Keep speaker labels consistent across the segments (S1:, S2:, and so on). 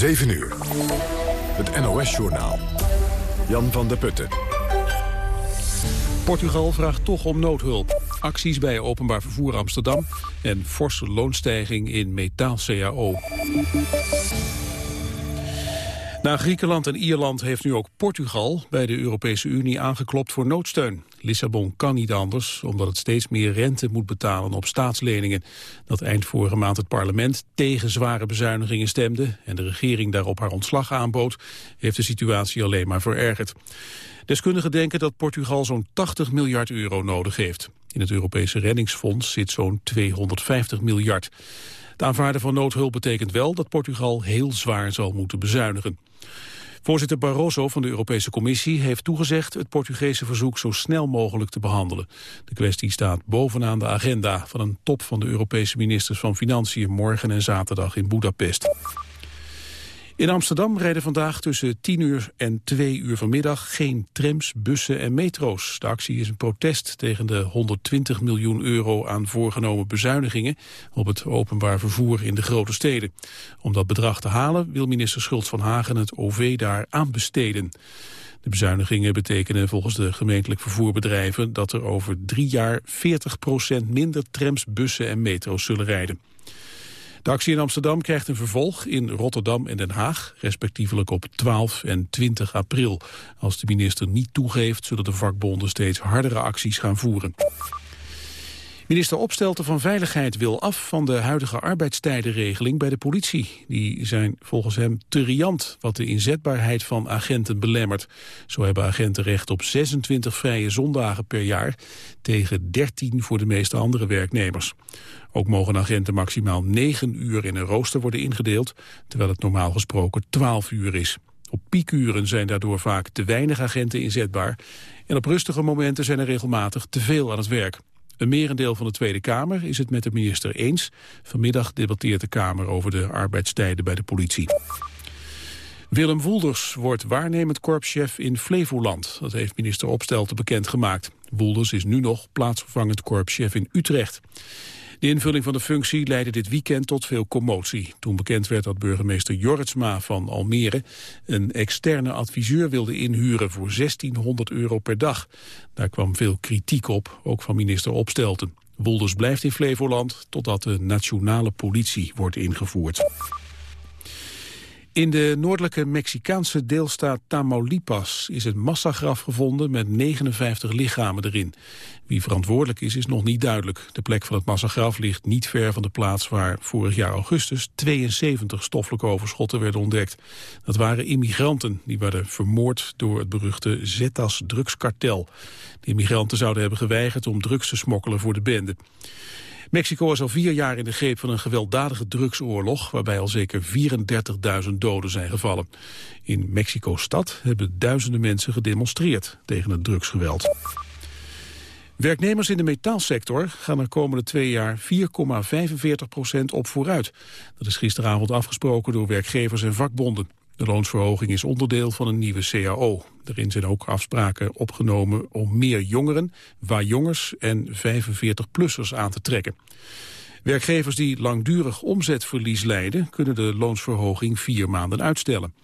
S1: 7 uur. Het NOS-journaal. Jan van der Putten.
S2: Portugal vraagt toch om noodhulp. Acties bij openbaar vervoer Amsterdam en forse loonstijging in metaal-CAO. Na Griekenland en Ierland heeft nu ook Portugal bij de Europese Unie aangeklopt voor noodsteun. Lissabon kan niet anders, omdat het steeds meer rente moet betalen op staatsleningen. Dat eind vorige maand het parlement tegen zware bezuinigingen stemde en de regering daarop haar ontslag aanbood, heeft de situatie alleen maar verergerd. Deskundigen denken dat Portugal zo'n 80 miljard euro nodig heeft. In het Europese reddingsfonds zit zo'n 250 miljard. Het aanvaarden van noodhulp betekent wel dat Portugal heel zwaar zal moeten bezuinigen. Voorzitter Barroso van de Europese Commissie heeft toegezegd het Portugese verzoek zo snel mogelijk te behandelen. De kwestie staat bovenaan de agenda van een top van de Europese ministers van Financiën morgen en zaterdag in Budapest. In Amsterdam rijden vandaag tussen 10 uur en 2 uur vanmiddag geen trams, bussen en metro's. De actie is een protest tegen de 120 miljoen euro aan voorgenomen bezuinigingen op het openbaar vervoer in de grote steden. Om dat bedrag te halen wil minister Schultz van Hagen het OV daar aanbesteden. De bezuinigingen betekenen volgens de gemeentelijk vervoerbedrijven dat er over drie jaar 40% minder trams, bussen en metro's zullen rijden. De actie in Amsterdam krijgt een vervolg in Rotterdam en Den Haag, respectievelijk op 12 en 20 april. Als de minister niet toegeeft, zullen de vakbonden steeds hardere acties gaan voeren. Minister Opstelten van Veiligheid wil af van de huidige arbeidstijdenregeling bij de politie. Die zijn volgens hem te riant, wat de inzetbaarheid van agenten belemmert. Zo hebben agenten recht op 26 vrije zondagen per jaar, tegen 13 voor de meeste andere werknemers. Ook mogen agenten maximaal 9 uur in een rooster worden ingedeeld, terwijl het normaal gesproken 12 uur is. Op piekuren zijn daardoor vaak te weinig agenten inzetbaar en op rustige momenten zijn er regelmatig te veel aan het werk. Een merendeel van de Tweede Kamer is het met de minister eens. Vanmiddag debatteert de Kamer over de arbeidstijden bij de politie. Willem Woelders wordt waarnemend korpschef in Flevoland. Dat heeft minister Opstelten bekendgemaakt. Woelders is nu nog plaatsvervangend korpschef in Utrecht. De invulling van de functie leidde dit weekend tot veel commotie. Toen bekend werd dat burgemeester Jorritsma van Almere... een externe adviseur wilde inhuren voor 1600 euro per dag. Daar kwam veel kritiek op, ook van minister Opstelten. Wolders blijft in Flevoland totdat de nationale politie wordt ingevoerd. In de noordelijke Mexicaanse deelstaat Tamaulipas is een massagraf gevonden met 59 lichamen erin. Wie verantwoordelijk is, is nog niet duidelijk. De plek van het massagraf ligt niet ver van de plaats waar vorig jaar augustus 72 stoffelijke overschotten werden ontdekt. Dat waren immigranten die werden vermoord door het beruchte Zetas drugskartel. De immigranten zouden hebben geweigerd om drugs te smokkelen voor de bende. Mexico is al vier jaar in de greep van een gewelddadige drugsoorlog... waarbij al zeker 34.000 doden zijn gevallen. In Mexico-stad hebben duizenden mensen gedemonstreerd tegen het drugsgeweld. Werknemers in de metaalsector gaan er komende twee jaar 4,45 procent op vooruit. Dat is gisteravond afgesproken door werkgevers en vakbonden. De loonsverhoging is onderdeel van een nieuwe CAO. Daarin zijn ook afspraken opgenomen om meer jongeren, waar jongens en 45-plussers aan te trekken. Werkgevers die langdurig omzetverlies leiden... kunnen de loonsverhoging vier maanden uitstellen.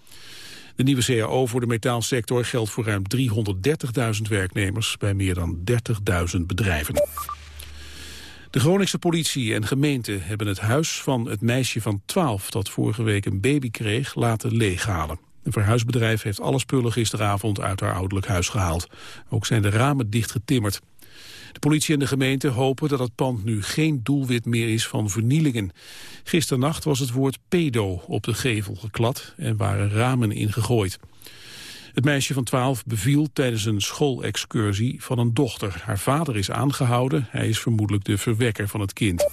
S2: De nieuwe CAO voor de metaalsector geldt voor ruim 330.000 werknemers... bij meer dan 30.000 bedrijven. De Groningse politie en gemeente hebben het huis van het meisje van 12... dat vorige week een baby kreeg, laten leeghalen. Een verhuisbedrijf heeft alle spullen gisteravond uit haar ouderlijk huis gehaald. Ook zijn de ramen dichtgetimmerd. De politie en de gemeente hopen dat het pand nu geen doelwit meer is van vernielingen. Gisternacht was het woord pedo op de gevel geklad en waren ramen ingegooid. Het meisje van 12 beviel tijdens een schoolexcursie van een dochter. Haar vader is aangehouden. Hij is vermoedelijk de verwekker van het kind.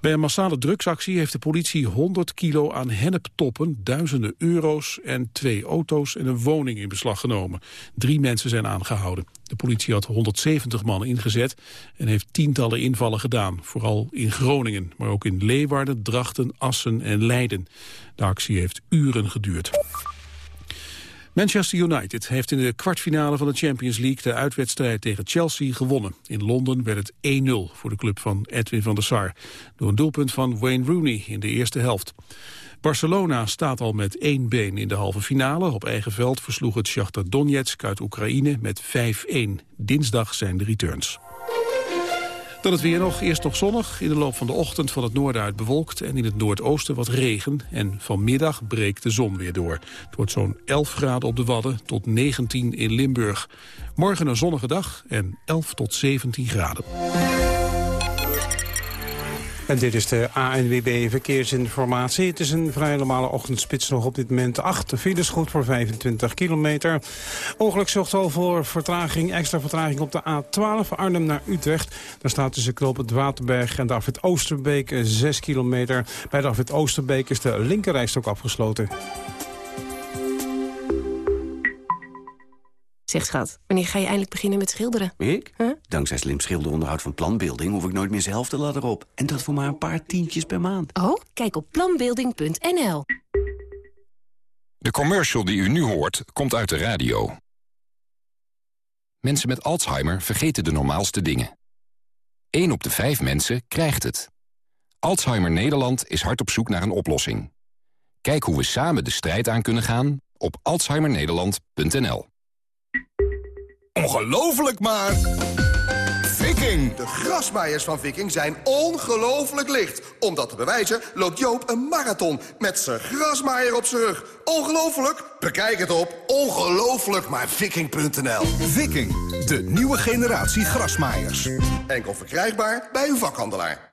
S2: Bij een massale drugsactie heeft de politie 100 kilo aan henneptoppen, duizenden euro's en twee auto's en een woning in beslag genomen. Drie mensen zijn aangehouden. De politie had 170 man ingezet en heeft tientallen invallen gedaan. Vooral in Groningen, maar ook in Leeuwarden, Drachten, Assen en Leiden. De actie heeft uren geduurd. Manchester United heeft in de kwartfinale van de Champions League de uitwedstrijd tegen Chelsea gewonnen. In Londen werd het 1-0 voor de club van Edwin van der Sar. Door een doelpunt van Wayne Rooney in de eerste helft. Barcelona staat al met één been in de halve finale. Op eigen veld versloeg het Shakhtar Donetsk uit Oekraïne met 5-1. Dinsdag zijn de returns. Dan het weer nog. Eerst nog zonnig. In de loop van de ochtend van het noorden uit bewolkt... en in het noordoosten wat regen. En vanmiddag breekt de zon weer door. Het wordt zo'n 11 graden op de Wadden tot 19 in Limburg. Morgen een zonnige dag en 11 tot 17 graden.
S3: En dit is de ANWB Verkeersinformatie. Het is een vrij normale ochtendspits nog op dit moment. 8 files goed voor 25 kilometer. Ongeluk zorgt al voor vertraging, extra vertraging op de A12 Arnhem naar Utrecht. Daar staat tussen Knoop het Waterberg en de afwit Oosterbeek 6 kilometer. Bij de afwit Oosterbeek is de linkerrijstok afgesloten.
S4: Zeg schat, wanneer ga je eindelijk beginnen met schilderen?
S5: Ik? Dankzij slim schilderonderhoud van Planbeelding... hoef ik nooit meer zelf de ladder op. En dat voor maar een paar tientjes per maand.
S4: Oh, kijk op planbeelding.nl.
S6: De commercial die u nu hoort, komt uit de radio. Mensen met Alzheimer vergeten de normaalste dingen. 1 op de 5 mensen krijgt het. Alzheimer Nederland is hard op zoek naar een oplossing. Kijk hoe we samen de strijd aan kunnen gaan op alzheimernederland.nl.
S7: Ongelooflijk maar... Viking! De grasmaaiers van Viking zijn ongelooflijk licht. Om dat te bewijzen loopt Joop een marathon met zijn grasmaaier op zijn rug. Ongelooflijk? Bekijk het op ongelooflijkmaarviking.nl
S8: Viking, de nieuwe generatie grasmaaiers.
S7: Enkel verkrijgbaar bij uw vakhandelaar.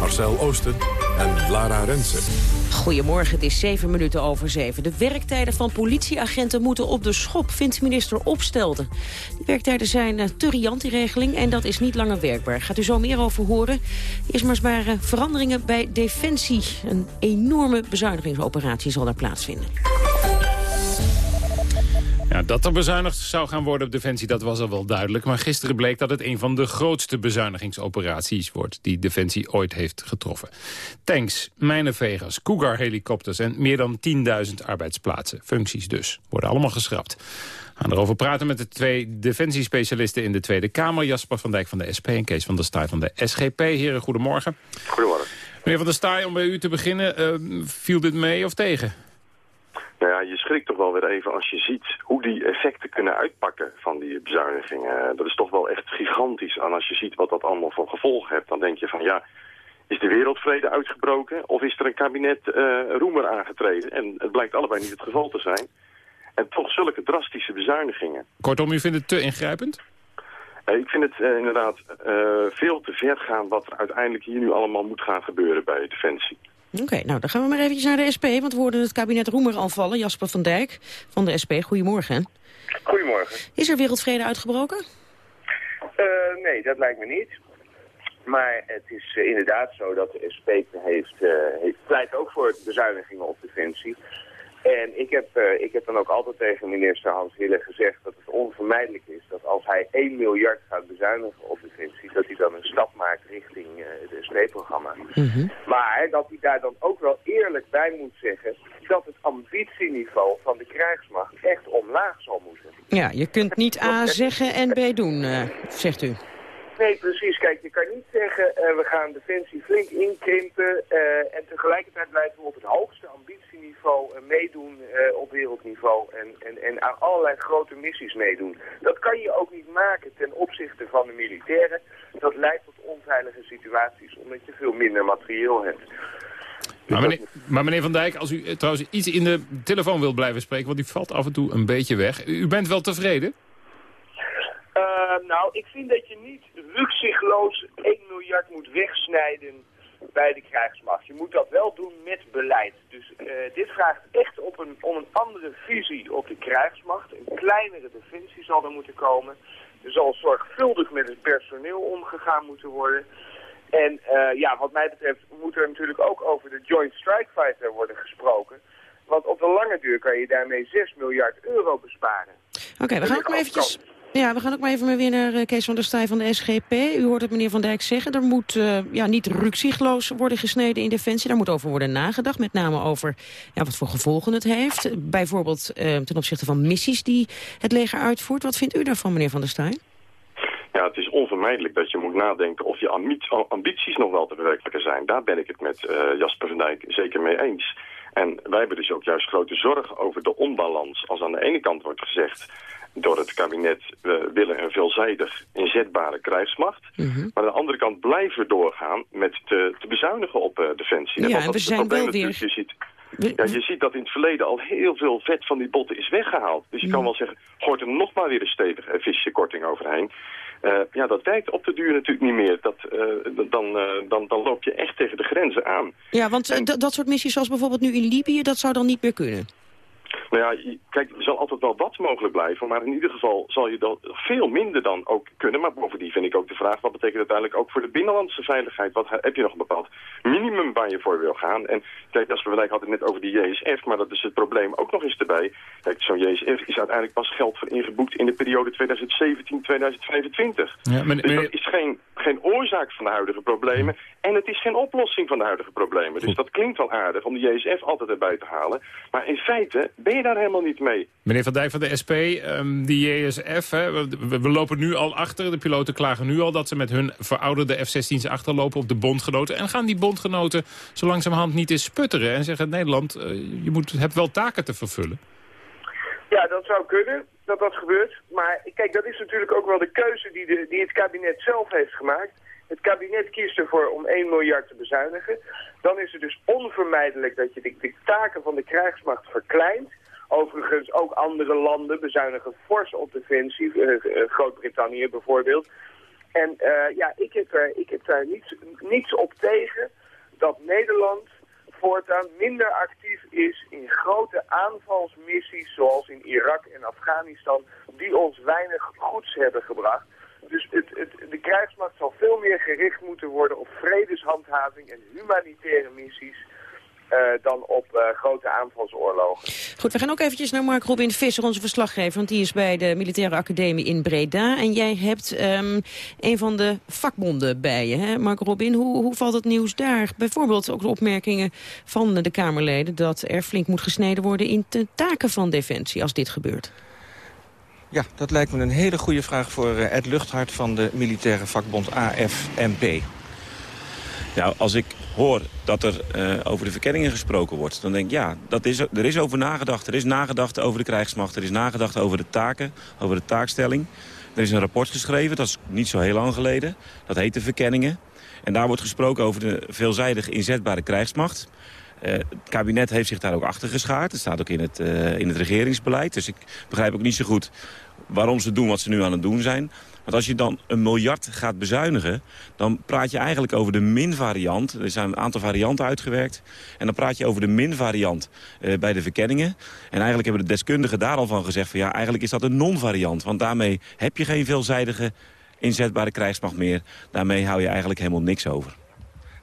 S1: Marcel Oosten en Lara Rensen.
S9: Goedemorgen, het is zeven minuten over zeven. De werktijden van politieagenten moeten op de schop, vindt minister Opstelten. Die werktijden zijn uh, te riant, die regeling, en dat is niet langer werkbaar. Gaat u zo meer over horen. Eerst maar eens maar uh, veranderingen bij Defensie. Een enorme bezuinigingsoperatie zal daar plaatsvinden.
S10: Ja, dat er bezuinigd zou gaan worden op Defensie, dat was al wel duidelijk. Maar gisteren bleek dat het een van de grootste bezuinigingsoperaties wordt... die Defensie ooit heeft getroffen. Tanks, mijnenvegers, Cougar-helikopters en meer dan 10.000 arbeidsplaatsen. Functies dus, worden allemaal geschrapt. We gaan erover praten met de twee defensiespecialisten in de Tweede Kamer. Jasper van Dijk van de SP en Kees van der Staaij van de SGP. Heren, goedemorgen.
S11: Goedemorgen.
S10: Meneer van der Staaij, om bij u te beginnen, uh, viel dit mee of tegen?
S11: Nou ja, je schrikt toch wel weer even als je ziet hoe die effecten kunnen uitpakken van die bezuinigingen. Dat is toch wel echt gigantisch. En als je ziet wat dat allemaal voor gevolgen heeft, dan denk je van ja, is de wereldvrede uitgebroken? Of is er een kabinet uh, roemer aangetreden? En het blijkt allebei niet het geval te zijn. En toch zulke drastische bezuinigingen.
S10: Kortom, u vindt het te ingrijpend?
S11: Uh, ik vind het uh, inderdaad veel te ver gaan wat er uiteindelijk hier nu allemaal moet gaan gebeuren bij Defensie.
S9: Oké, nou dan gaan we maar eventjes naar de SP, want we hoorden het kabinet Roemer aanvallen. Jasper van Dijk van de SP, goedemorgen.
S12: Goedemorgen.
S9: Is er wereldvrede uitgebroken?
S12: Uh, nee, dat lijkt me niet. Maar het is uh, inderdaad zo dat de SP heeft, uh, heeft pleit ook voor bezuinigingen op defensie. En ik heb, uh, ik heb dan ook altijd tegen minister Hans Hille gezegd dat het onvermijdelijk is dat als hij 1 miljard gaat bezuinigen op defensie, dat hij dan een stap maakt richting uh, het SP-programma. Mm -hmm. Maar dat hij daar dan ook wel eerlijk bij moet zeggen dat het ambitieniveau van de krijgsmacht echt omlaag zal moeten.
S9: Ja, je kunt niet A zeggen en B doen, uh, zegt u.
S12: Nee, precies. Kijk, je kan niet zeggen, uh, we gaan defensie flink inkrimpen uh, en tegelijkertijd blijven we op het hoogste ambitieniveau uh, meedoen op wereldniveau en, en, en aan allerlei grote missies meedoen. Dat kan je ook niet maken ten opzichte van de militairen. Dat leidt tot onveilige situaties, omdat je veel minder materieel hebt.
S10: Maar meneer, maar meneer, Van Dijk, als u trouwens iets in de telefoon wilt blijven spreken... want die valt af en toe een beetje weg. U bent wel tevreden?
S12: Nou, ik vind dat je niet rukzichtloos 1 miljard moet wegsnijden bij de krijgsmacht. Je moet dat wel doen met beleid. Dus uh, dit vraagt echt op een, om een andere visie op de krijgsmacht. Een kleinere defensie zal er moeten komen. Er zal zorgvuldig met het personeel omgegaan moeten worden. En uh, ja, wat mij betreft moet er natuurlijk ook over de Joint Strike Fighter worden gesproken. lange duur kan je daarmee 6 miljard euro besparen.
S9: Oké, we gaan ook maar eventjes... Ja, we gaan ook maar even weer naar uh, Kees van der Staaij van de SGP. U hoort het meneer Van Dijk zeggen. Er moet uh, ja, niet rukzichtloos worden gesneden in Defensie. Daar moet over worden nagedacht. Met name over ja, wat voor gevolgen het heeft. Bijvoorbeeld uh, ten opzichte van missies die het leger uitvoert. Wat vindt u daarvan, meneer Van der Staaij?
S11: Ja, het is onvermijdelijk dat je moet nadenken of je ambities nog wel te verwerkelijken zijn. Daar ben ik het met Jasper van Dijk zeker mee eens. En wij hebben dus ook juist grote zorg over de onbalans. Als aan de ene kant wordt gezegd door het kabinet... we willen een veelzijdig inzetbare krijgsmacht. Mhm. Maar aan de andere kant blijven doorgaan met te, te bezuinigen op uh, defensie.
S9: Ja, en we zijn wel weer...
S11: Je ziet, ja, je ziet dat in het verleden al heel veel vet van die botten is weggehaald. Dus je kan wel zeggen, gooit er nog maar weer een stevige visje korting overheen. Uh, ja, dat werkt op de duur natuurlijk niet meer. Dat, uh, dan, uh, dan, dan loop je echt tegen de grenzen aan.
S9: Ja, want dat soort missies zoals bijvoorbeeld nu in Libië, dat zou dan niet meer kunnen?
S11: Nou ja, kijk, er zal altijd wel wat mogelijk blijven, maar in ieder geval zal je dat veel minder dan ook kunnen. Maar bovendien vind ik ook de vraag, wat betekent uiteindelijk ook voor de binnenlandse veiligheid? Wat heb je nog een bepaald minimum waar je voor wil gaan? En kijk, als we hadden het net over die JSF, maar dat is het probleem ook nog eens erbij. Kijk, zo'n JSF is uiteindelijk pas geld voor ingeboekt in de periode 2017-2025. Ja, dus dat is geen, geen oorzaak van de huidige problemen en het is geen oplossing van de huidige problemen. Dus dat klinkt wel aardig om de JSF altijd erbij te halen. Maar in feite ben je daar helemaal niet mee.
S10: Meneer Van Dijk van de SP, um, die JSF, hè, we, we, lopen nu al achter. De piloten klagen nu al dat ze met hun verouderde F-16's achterlopen op de bondgenoten. En gaan die bondgenoten zo langzamerhand niet eens sputteren en zeggen... Nederland, uh, je moet, hebt wel taken te vervullen.
S12: Ja, dat zou kunnen dat dat gebeurt. Maar kijk, dat is natuurlijk ook wel de keuze die, de, die het kabinet zelf heeft gemaakt. Het kabinet kiest ervoor om 1 miljard te bezuinigen. Dan is het dus onvermijdelijk dat je de, de taken van de krijgsmacht verkleint. Overigens ook andere landen bezuinigen fors op defensie, uh, Groot-Brittannië bijvoorbeeld. En uh, ja, ik heb, ik heb daar niets, niets op tegen dat Nederland voortaan minder actief is in grote aanvalsmissies zoals in Irak en Afghanistan, die ons weinig goeds hebben gebracht. Dus het, het, de krijgsmacht zal veel meer gericht moeten worden op vredeshandhaving en humanitaire missies. Uh, dan op uh, grote aanvalsoorlogen.
S9: Goed, we gaan ook eventjes naar Mark Robin Visser, onze verslaggever. Want die is bij de Militaire Academie in Breda. En jij hebt um, een van de vakbonden bij je, hè? Mark Robin. Hoe, hoe valt het nieuws daar? Bijvoorbeeld ook de opmerkingen van de Kamerleden... dat er flink moet gesneden worden in de taken van Defensie als dit gebeurt.
S13: Ja, dat lijkt me een hele goede vraag voor uh, Ed Luchthart van de militaire vakbond AFMP.
S14: Nou, als ik hoor dat er uh, over de verkenningen gesproken wordt... dan denk ik, ja, dat is, er is over nagedacht. Er is nagedacht over de krijgsmacht. Er is nagedacht over de taken, over de taakstelling. Er is een rapport geschreven, dat is niet zo heel lang geleden. Dat heet de verkenningen. En daar wordt gesproken over de veelzijdig inzetbare krijgsmacht. Uh, het kabinet heeft zich daar ook achter geschaard. Het staat ook in het, uh, in het regeringsbeleid. Dus ik begrijp ook niet zo goed waarom ze doen wat ze nu aan het doen zijn. Want als je dan een miljard gaat bezuinigen... dan praat je eigenlijk over de min-variant. Er zijn een aantal varianten uitgewerkt. En dan praat je over de min-variant uh, bij de verkenningen. En eigenlijk hebben de deskundigen daar al van gezegd... van ja, eigenlijk is dat een non-variant. Want daarmee heb je geen veelzijdige inzetbare krijgsmacht meer. Daarmee hou je eigenlijk helemaal niks over.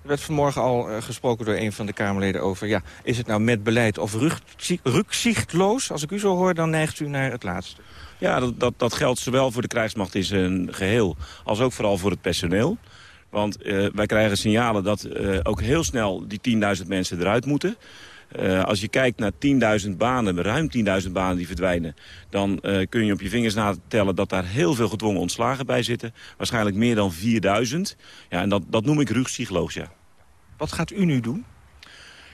S13: Er werd vanmorgen al uh, gesproken door een van de Kamerleden over... ja, is het nou met beleid of rukzichtloos? Als ik u zo hoor, dan neigt u naar het laatste.
S14: Ja, dat, dat, dat geldt zowel voor de krijgsmacht in zijn geheel... als ook vooral voor het personeel. Want uh, wij krijgen signalen dat uh, ook heel snel die 10.000 mensen eruit moeten... Uh, als je kijkt naar 10.000 banen, ruim 10.000 banen die verdwijnen... dan kun je op je vingers natellen dat daar heel veel gedwongen ontslagen bij zitten. Waarschijnlijk meer dan 4.000. Ja, en dat, dat noem ik rugpsycholoog, ja.
S13: Wat gaat u nu doen?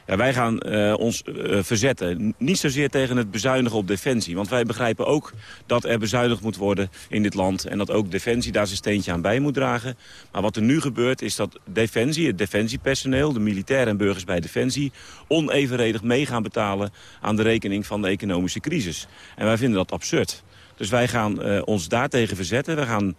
S14: Ja, wij gaan uh, ons uh, verzetten. Niet zozeer tegen het bezuinigen op defensie. Want wij begrijpen ook dat er bezuinigd moet worden in dit land. En dat ook defensie daar zijn steentje aan bij moet dragen. Maar wat er nu gebeurt is dat defensie, het defensiepersoneel... de militairen en burgers bij defensie... onevenredig mee gaan betalen aan de rekening van de economische crisis. En wij vinden dat absurd. Dus wij gaan uh, ons daartegen verzetten. We gaan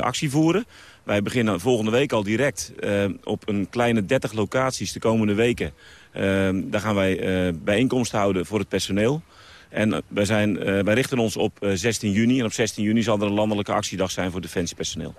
S14: actie voeren. Wij beginnen volgende week al direct uh, op een kleine 30 locaties de komende weken. Uh, daar gaan wij uh, bijeenkomsten houden voor het personeel. En wij, zijn, wij richten ons op 16 juni. En op 16 juni zal er een landelijke actiedag zijn voor defensiepersoneel.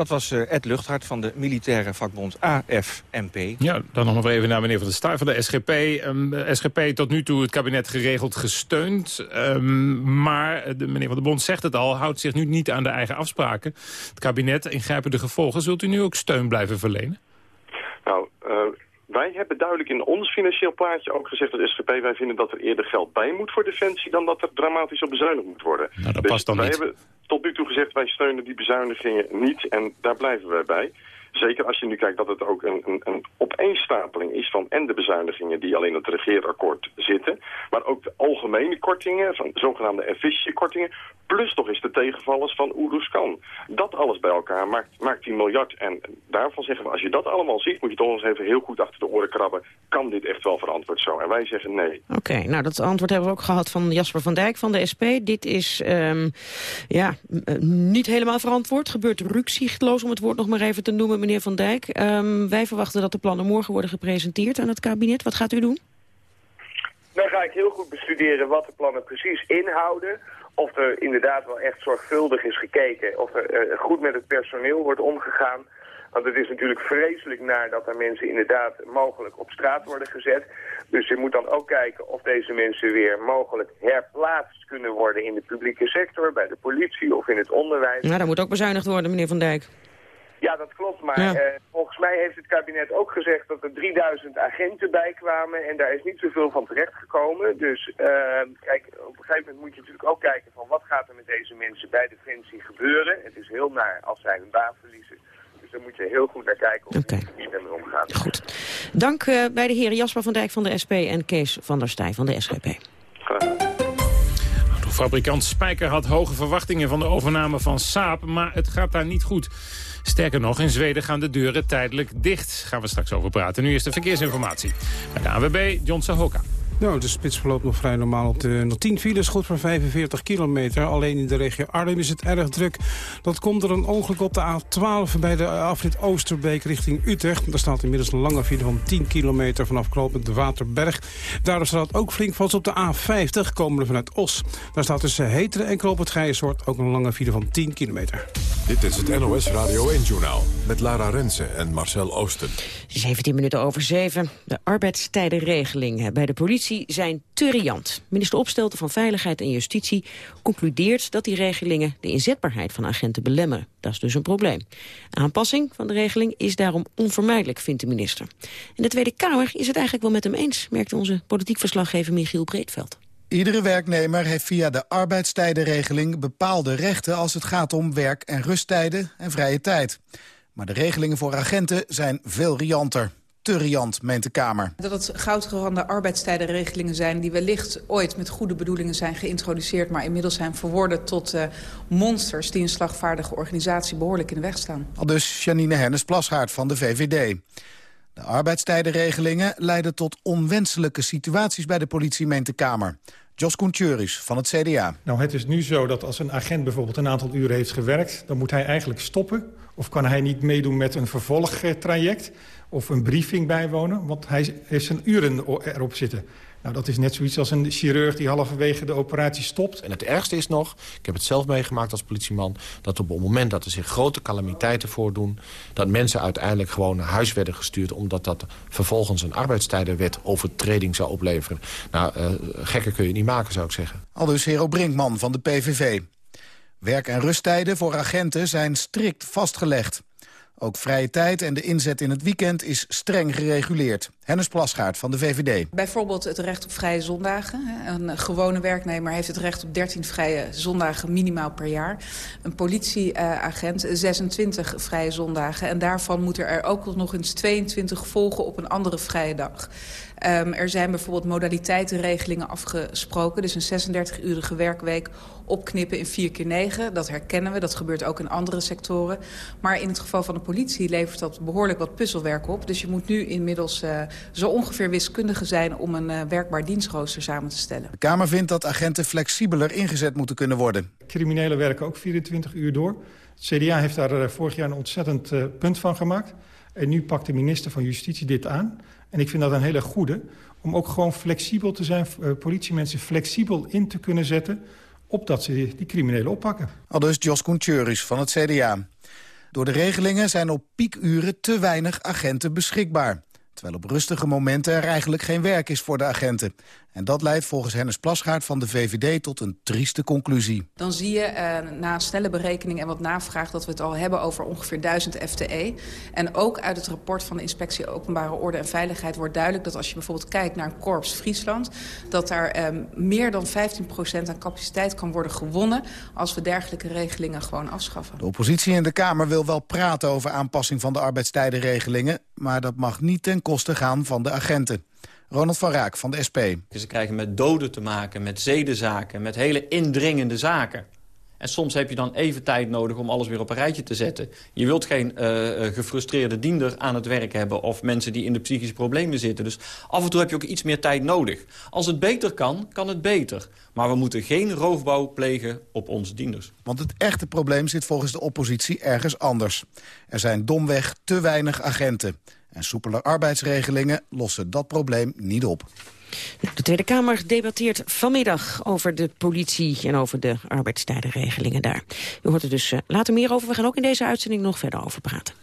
S13: Dat was uh, Ed Luchthart van de militaire vakbond AFMP.
S10: Ja, dan nog even naar meneer Van der Staaij van de SGP. Um, ehm, SGP tot nu toe het kabinet geregeld gesteund. Um, maar de, meneer Van der Bond zegt het al, houdt zich nu niet aan de eigen afspraken. Het kabinet, ingrijpende gevolgen. Zult u nu ook steun blijven verlenen?
S11: Wij hebben duidelijk in ons financieel plaatje ook gezegd dat SGP... wij vinden dat er eerder geld bij moet voor Defensie... dan dat er dramatisch op bezuinigd moet worden.
S10: Nou, dat dus past dan
S11: wij
S10: niet.
S11: hebben tot nu toe gezegd, wij steunen die bezuinigingen niet. En daar blijven wij bij. Zeker als je nu kijkt dat het ook een, een, een opeenstapeling is van en de bezuinigingen die al in het regeerakkoord zitten, maar ook de algemene kortingen, van zogenaamde efficiëntiekortingen, plus toch eens de tegenvallers van Oeruzkan. Dat alles bij elkaar maakt, maakt die miljard. En daarvan zeggen we, als je dat allemaal ziet, moet je toch eens even heel goed achter de oren krabben. Kan dit echt wel verantwoord zo? En wij zeggen nee.
S9: Oké, nou dat antwoord hebben we ook gehad van Jasper van Dijk van de SP. Dit is um, ja, niet helemaal verantwoord. Gebeurt rukzichtloos, om het woord nog maar even te noemen meneer Van Dijk. Um, wij verwachten dat de plannen morgen worden gepresenteerd aan het kabinet. Wat gaat u doen?
S12: Dan ga ik heel goed bestuderen wat de plannen precies inhouden. Of er inderdaad wel echt zorgvuldig is gekeken. Of er uh, goed met het personeel wordt omgegaan. Want het is natuurlijk vreselijk naar dat er mensen inderdaad mogelijk op straat worden gezet. Dus je moet dan ook kijken of deze mensen weer mogelijk herplaatst kunnen worden in de publieke sector, bij de politie of in het onderwijs.
S9: Nou, daar moet ook bezuinigd worden, meneer Van Dijk.
S12: Ja, dat klopt. Maar ja. uh, volgens mij heeft het kabinet ook gezegd dat er 3000 agenten bijkwamen. En daar is niet zoveel van terechtgekomen. Dus uh, kijk, op een gegeven moment moet je natuurlijk ook kijken van wat gaat er met deze mensen bij Defensie gebeuren. Het is heel naar als zij hun baan verliezen. Dus daar moet je heel goed naar kijken hoe okay. die mee omgaan.
S9: Goed. Dank uh, bij de heren Jasper van Dijk van de SP en Kees van der Staaij van de SGP.
S11: Graag.
S10: Fabrikant Spijker had hoge verwachtingen van de overname van Saab, maar het gaat daar niet goed. Sterker nog, in Zweden gaan de deuren tijdelijk dicht. Gaan we straks over praten. Nu is de verkeersinformatie. Bij de AWB, John Sahoka.
S3: Nou, de spits verloopt nog vrij normaal op de 10 files, goed voor 45 kilometer. Alleen in de regio Arnhem is het erg druk. Dat komt door een ongeluk op de A12 bij de afrit Oosterbeek richting Utrecht. Daar staat inmiddels een lange file van 10 kilometer vanaf knooppunt de Waterberg. Daardoor staat ook flink vast op de A50, komende vanuit Os. Daar staat tussen Heteren en knooppunt Geiershoort ook een lange file van 10 kilometer.
S1: Dit is het NOS Radio 1-journaal met Lara Rensen en Marcel Oosten.
S9: 17 minuten over 7. De arbeidstijdenregelingen bij de politie zijn te riant. Minister Opstelten van Veiligheid en Justitie concludeert dat die regelingen de inzetbaarheid van agenten belemmeren. Dat is dus een probleem. Aanpassing van de regeling is daarom onvermijdelijk, vindt de minister. En de Tweede Kamer is het eigenlijk wel met hem eens, merkte onze politiek verslaggever Michiel Breedveld.
S15: Iedere werknemer heeft via de arbeidstijdenregeling bepaalde rechten als het gaat om werk- en rusttijden en vrije tijd. Maar de regelingen voor agenten zijn veel rianter. Te riant, meent de Kamer.
S16: Dat het goudgerande arbeidstijdenregelingen zijn... die wellicht ooit met goede bedoelingen zijn geïntroduceerd... maar inmiddels zijn verworden tot uh, monsters... die een slagvaardige organisatie behoorlijk in de weg staan.
S15: Al dus Janine Hennis-Plashaart van de VVD. De arbeidstijdenregelingen leiden tot onwenselijke situaties bij de politie, meent de Kamer. Jos Koentjuris van het CDA.
S17: Nou, het is nu zo dat als een agent bijvoorbeeld een aantal uren heeft gewerkt... dan moet hij eigenlijk stoppen. Of kan hij niet meedoen met een vervolgtraject of een briefing bijwonen... want hij heeft zijn uren erop zitten. Nou, dat is net zoiets als een chirurg die halverwege de operatie stopt.
S18: En het ergste is nog, ik heb het zelf meegemaakt als politieman... dat op het moment dat er zich grote calamiteiten voordoen... dat mensen uiteindelijk gewoon naar huis werden gestuurd... omdat dat vervolgens een arbeidstijdenwet overtreding zou opleveren. Nou, uh, gekker kun je niet maken, zou ik zeggen.
S15: Aldus Hero Brinkman van de PVV. Werk- en rusttijden voor agenten zijn strikt vastgelegd. Ook vrije tijd en de inzet in het weekend is streng gereguleerd. Hennis Plasgaard van de VVD.
S16: Bijvoorbeeld het recht op vrije zondagen. Een gewone werknemer heeft het recht op 13 vrije zondagen minimaal per jaar. Een politieagent 26 vrije zondagen. En daarvan moeten er ook nog eens 22 volgen op een andere vrije dag. Um, er zijn bijvoorbeeld modaliteitenregelingen afgesproken. Dus een 36-urige werkweek opknippen in 4 keer 9. Dat herkennen we, dat gebeurt ook in andere sectoren. Maar in het geval van de politie levert dat behoorlijk wat puzzelwerk op. Dus je moet nu inmiddels uh, zo ongeveer wiskundige zijn... om een uh, werkbaar dienstrooster samen te stellen.
S15: De Kamer vindt dat agenten flexibeler ingezet moeten kunnen worden.
S17: Criminelen werken ook 24 uur door. Het CDA heeft daar uh, vorig jaar een ontzettend uh, punt van gemaakt. En nu pakt de minister van Justitie dit aan. En ik vind dat een hele goede. Om ook gewoon flexibel te zijn, uh, politiemensen flexibel in te kunnen zetten... opdat ze die, die criminelen oppakken.
S15: Al dus Jos Koentjuris van het CDA. Door de regelingen zijn op piekuren te weinig agenten beschikbaar. Terwijl op rustige momenten er eigenlijk geen werk is voor de agenten. En dat leidt volgens Hennis Plasgaard van de VVD tot een trieste conclusie.
S16: Dan zie je uh, na snelle berekening en wat navraag... dat we het al hebben over ongeveer 1000 FTE. En ook uit het rapport van de Inspectie Openbare Orde en Veiligheid... wordt duidelijk dat als je bijvoorbeeld kijkt naar een korps Friesland... dat daar um, meer dan 15% aan capaciteit kan worden gewonnen... als we dergelijke regelingen gewoon afschaffen.
S15: De oppositie in de Kamer wil wel praten over aanpassing van de arbeidstijdenregelingen... maar dat mag niet ten koste gaan van de agenten. Ronald van Raak van de SP.
S19: Ze krijgen met doden te maken, met zedenzaken, met hele indringende zaken. En soms heb je dan even tijd nodig om alles weer op een rijtje te zetten. Je wilt geen uh, gefrustreerde diender aan het werk hebben... of mensen die in de psychische problemen zitten. Dus af en toe heb je ook iets meer tijd nodig. Als het beter kan, kan het beter. Maar we moeten geen roofbouw plegen op onze dienders.
S15: Want het echte probleem zit volgens de oppositie ergens anders. Er zijn domweg te weinig agenten. En soepele arbeidsregelingen lossen dat probleem niet op.
S9: De Tweede Kamer debatteert vanmiddag over de politie en over de arbeidstijdenregelingen daar. U hoort er dus eh, later meer over. We gaan ook in deze uitzending nog verder over praten.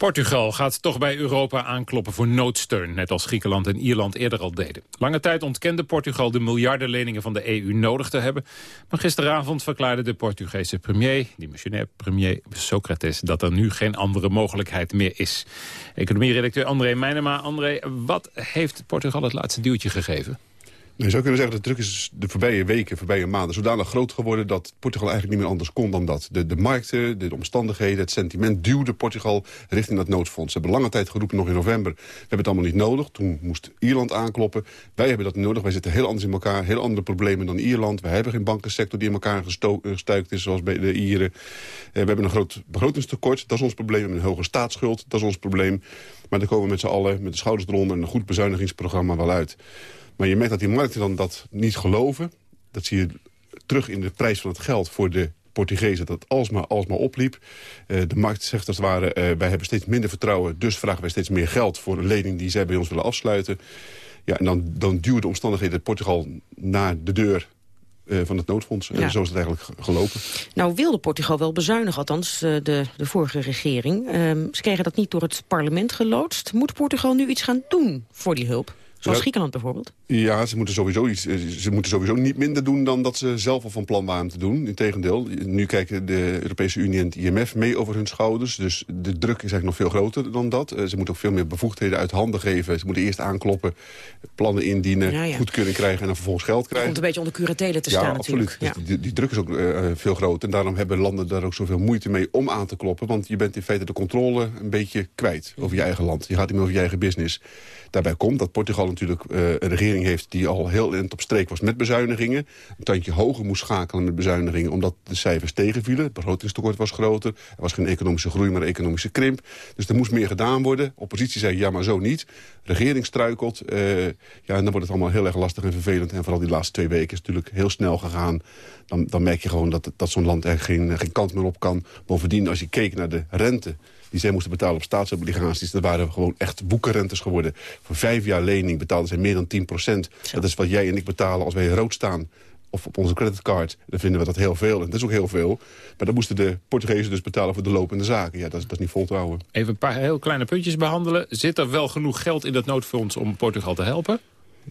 S10: Portugal gaat toch bij Europa aankloppen voor noodsteun... net als Griekenland en Ierland eerder al deden. Lange tijd ontkende Portugal de miljardenleningen van de EU nodig te hebben. Maar gisteravond verklaarde de Portugese premier, dimissionair premier Socrates... dat er nu geen andere mogelijkheid meer is. Economie-redacteur André Meijnema. André, wat heeft Portugal het laatste duwtje gegeven?
S20: Je zou kunnen zeggen dat de druk is de voorbije weken, voorbije maanden... zodanig groot geworden dat Portugal eigenlijk niet meer anders kon dan dat. De, de markten, de, omstandigheden, het sentiment duwde Portugal richting dat noodfonds. Ze hebben lange tijd geroepen, nog in november. We hebben het allemaal niet nodig. Toen moest Ierland aankloppen. Wij hebben dat nodig. Wij zitten heel anders in elkaar. Heel andere problemen dan Ierland. Wij hebben geen bankensector die in elkaar gestuikt is, zoals bij de Ieren. Eh, we hebben een groot begrotingstekort. Dat is ons probleem. We hebben een hoge staatsschuld. Dat is ons probleem. Maar dan komen we met z'n allen, met de schouders eronder... en een goed bezuinigingsprogramma wel uit. Maar je merkt dat die markten dan dat niet geloven. Dat zie je terug in de prijs van het geld voor de Portugezen dat alsmaar, alsmaar opliep. Uh, de markt zegt als het ware, uh, wij hebben steeds minder vertrouwen... dus vragen wij steeds meer geld voor een lening die zij bij ons willen afsluiten. Ja, en dan, dan duwen de omstandigheden Portugal naar de deur uh, van het noodfonds. Ja. zo is het eigenlijk gelopen.
S9: Nou wilde Portugal wel bezuinigen, althans de, de vorige regering. Ehm, ze kregen dat niet door het parlement geloodst. Moet Portugal nu iets gaan doen voor die hulp? Zoals Griekenland bijvoorbeeld?
S20: Ja, ze moeten, sowieso iets, eh, ze moeten sowieso niet minder doen dan dat ze zelf al van plan waren te doen. Integendeel, nu kijken de Europese Unie en het IMF mee over hun schouders. Dus de druk is eigenlijk nog veel groter dan dat. Eh, ze moeten ook veel meer bevoegdheden uit handen geven. Ze moeten eerst aankloppen, plannen indienen, ja, ja. goedkeuring krijgen en dan vervolgens geld krijgen.
S9: Komt een beetje onder curatele te
S20: ja,
S9: staan
S20: absoluut.
S9: natuurlijk.
S20: Dus die, die, druk is ook uh, veel groter. En daarom hebben landen daar ook zoveel moeite mee om aan te kloppen. Want je bent in feite de controle een beetje kwijt over je eigen land. Je gaat niet meer over je eigen business. Daarbij komt dat Portugal natuurlijk uh, een regering heeft... die al heel eind op streek was met bezuinigingen. Een tandje hoger moest schakelen met bezuinigingen... omdat de cijfers tegenvielen. Het begrotingstekort was groter. Er was geen economische groei, maar economische krimp. Dus er moest meer gedaan worden. Oppositie zei ja, maar zo niet. Regering struikelt. Uh, ja, en dan wordt het allemaal heel erg lastig en vervelend. En vooral die laatste twee weken is het natuurlijk heel snel gegaan. Dan, dan merk je gewoon dat, dat zo'n land er geen, geen kant meer op kan. Bovendien, als je keek naar de rente die zij moesten betalen op staatsobligaties. Dat waren gewoon echt boekenrentes geworden. Voor vijf jaar lening betaalden zij meer dan 10 procent. Dat is wat jij en ik betalen als wij rood staan of op onze creditcard, dan vinden we dat heel veel. En dat is ook heel veel. Maar dan moesten de Portugezen dus betalen voor de lopende zaken. Ja, dat is, dat is niet vol te houden.
S10: Even een paar heel kleine puntjes behandelen. Zit er wel genoeg geld in dat noodfonds om Portugal te helpen?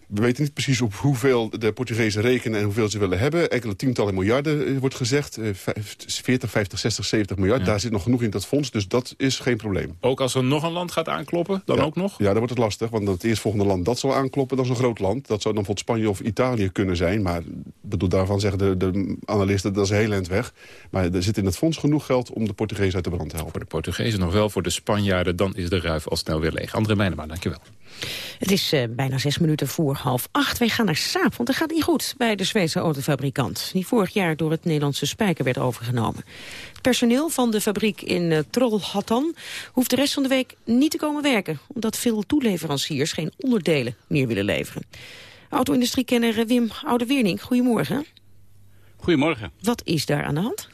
S20: We weten niet precies op hoeveel de Portugezen rekenen en hoeveel ze willen hebben. Enkele tientallen miljarden eh, wordt gezegd. 40, 50, 60, 70 miljard. Daar zit nog genoeg in dat fonds, dus dat is geen probleem.
S10: Ook als er nog een land gaat aankloppen, dan
S20: ja.
S10: ook nog?
S20: Ja, dan wordt het lastig, want het eerstvolgende land dat zal aankloppen, dat is een groot land. Dat zou dan bijvoorbeeld Spanje of Italië kunnen zijn. Maar bedoel, daarvan zeggen de, de analisten, dat is heel eind weg. Maar er zit in het fonds genoeg geld om de Portugezen uit de brand te helpen.
S10: Voor de Portugezen nog wel, voor de Spanjaarden, dan is de ruif al snel weer leeg. André Meijnema, dankjewel.
S9: Het is uh, bijna zes minuten voor half acht. Wij gaan naar Saab, want het gaat niet goed bij de Zweedse autofabrikant... die vorig jaar door het Nederlandse Spijker werd overgenomen. Het personeel van de fabriek in uh, Trollhättan hoeft de rest van de week niet te komen werken... omdat veel toeleveranciers geen onderdelen meer willen leveren. Auto-industriekenner Wim Oudeweerning, goedemorgen.
S21: Goedemorgen.
S9: Wat is daar aan de hand?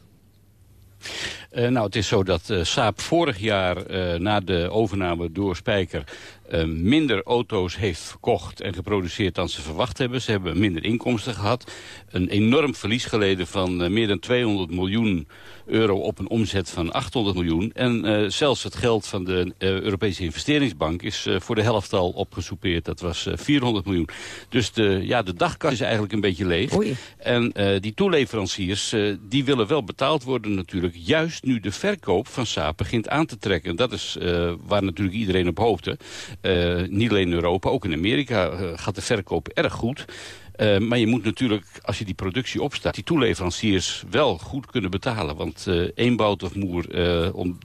S21: Uh, nou, het is zo dat uh, Saab vorig jaar uh, na de overname door Spijker uh, minder auto's heeft verkocht en geproduceerd dan ze verwacht hebben. Ze hebben minder inkomsten gehad. Een enorm verlies geleden van uh, meer dan 200 miljoen euro op een omzet van 800 miljoen. En uh, zelfs het geld van de Europese investeringsbank is voor de helft al opgesoupeerd. Dat was 400 miljoen. Dus de, ja, de dagkas is eigenlijk een beetje leeg.
S9: Oei.
S21: En die toeleveranciers die willen wel betaald worden natuurlijk. Juist nu de verkoop van Saab begint aan te trekken. Dat is waar natuurlijk iedereen op hoopte. Niet alleen in Europa, ook in Amerika gaat de verkoop erg goed. Uh, maar je moet natuurlijk, als je die productie opstaat... die toeleveranciers wel goed kunnen betalen. Want één bout of moer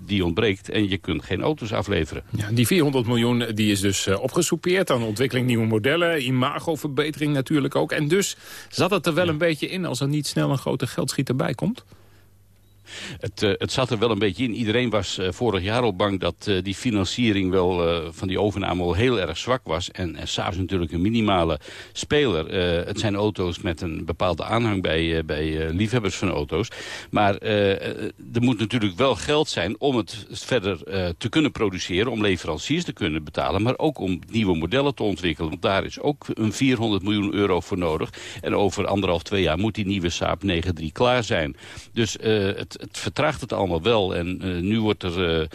S21: die ontbreekt en je kunt geen auto's afleveren.
S10: Ja, die 400 miljoen die is dus opgesoupeerd aan ontwikkeling nieuwe modellen. Imagoverbetering natuurlijk ook. En dus zat het er wel een beetje in als er niet snel een grote geldschieter bij komt?
S21: Het, uh, het zat er wel een beetje in. Iedereen was uh, vorig jaar al bang dat uh, die financiering wel van die overname al heel erg zwak was. En, en Saab is natuurlijk een minimale speler. het zijn auto's met een bepaalde aanhang bij, bij liefhebbers van auto's. Maar er moet natuurlijk wel geld zijn om het verder te kunnen produceren. Om leveranciers te kunnen betalen. Maar ook om nieuwe modellen te ontwikkelen. Want daar is ook een 400 miljoen euro voor nodig. En over anderhalf, twee jaar moet die nieuwe Saab 9-3 klaar zijn. Dus het, het vertraagt het allemaal wel. En uh, nu wordt er uh,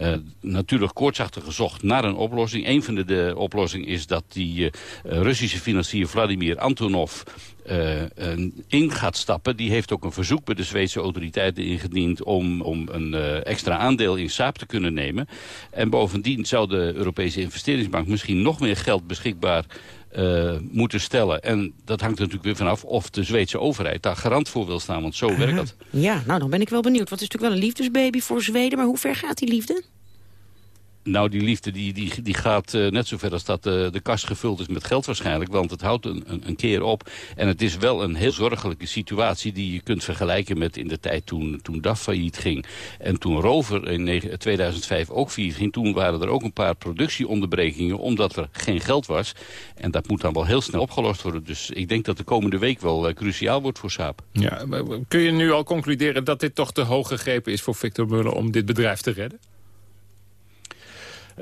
S21: uh, natuurlijk koortsachtig gezocht naar een oplossing. Een van de, de oplossingen is dat die Russische financier Vladimir Antonov... in gaat stappen. Die heeft ook een verzoek bij de Zweedse autoriteiten ingediend... om, om een extra aandeel in Saab te kunnen nemen. En bovendien zou de Europese investeringsbank misschien nog meer geld beschikbaar uh, moeten stellen. En dat hangt er natuurlijk weer vanaf of de Zweedse overheid daar garant voor wil staan. Want zo werkt dat.
S9: Ja, nou dan ben ik wel benieuwd. Want het is natuurlijk wel een liefdesbaby voor Zweden. Maar hoe ver gaat die liefde?
S21: Nou, die liefde die, die, die gaat uh, net zo ver als dat uh, de kast gevuld is met geld waarschijnlijk. Want het houdt een, een, keer op. En het is wel een heel zorgelijke situatie die je kunt vergelijken met in de tijd toen, toen DAF failliet ging. En toen Rover in 2005 ook failliet ging. Toen waren er ook een paar productieonderbrekingen omdat er geen geld was. En dat moet dan wel heel snel opgelost worden. Dus ik denk dat de komende week wel uh, cruciaal wordt voor Saab.
S10: Ja, kun je nu al concluderen dat dit toch te hoog gegrepen is voor Victor Muller om dit bedrijf te redden?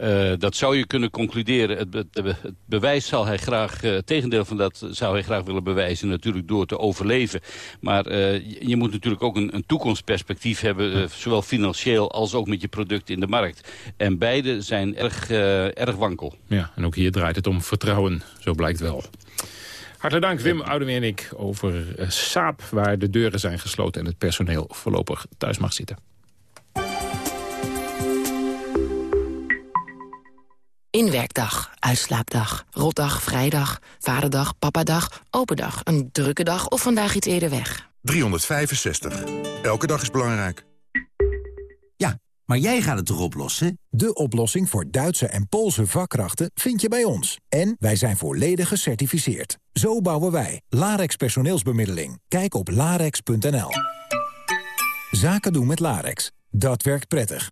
S21: Uh, dat zou je kunnen concluderen. Het, het, bewijs zal hij graag, uh, tegendeel van dat zou hij graag willen bewijzen natuurlijk door te overleven. Maar uh, je, moet natuurlijk ook een, een toekomstperspectief hebben, zowel financieel als ook met je product in de markt. En beide zijn erg, erg wankel.
S10: Ja, en ook hier draait het om vertrouwen, zo blijkt wel. Hartelijk dank Wim Oudemir en ik over Saap, waar de deuren zijn gesloten en het personeel voorlopig thuis mag zitten.
S4: Inwerkdag, uitslaapdag, rotdag, vrijdag, vaderdag, papadag, open dag, een drukke dag of vandaag iets eerder weg.
S22: 365. Elke dag is belangrijk.
S23: Ja, maar jij gaat het toch oplossen?
S24: De oplossing voor Duitse en Poolse vakkrachten vind je bij ons. En wij zijn volledig gecertificeerd. Zo bouwen wij. Larex personeelsbemiddeling. Kijk op larex.nl. Zaken doen met Larex. Dat werkt prettig.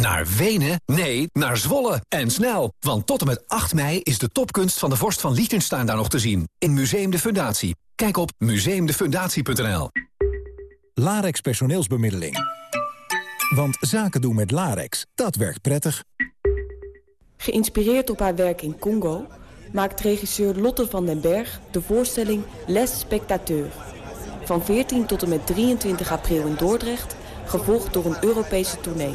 S23: Naar Wenen? Nee, naar Zwolle. En snel, want tot en met 8 mei is de topkunst van de vorst van Liechtenstein daar nog te zien. In Museum de Fundatie. Kijk op museumdefundatie.nl.
S24: Larex personeelsbemiddeling. Want zaken doen met Larex, dat werkt prettig.
S25: Geïnspireerd op haar werk in Congo... maakt regisseur Lotte van den Berg de voorstelling Les Spectateurs. Van 14 tot en met 23 april in Dordrecht... gevolgd door een Europese tournee.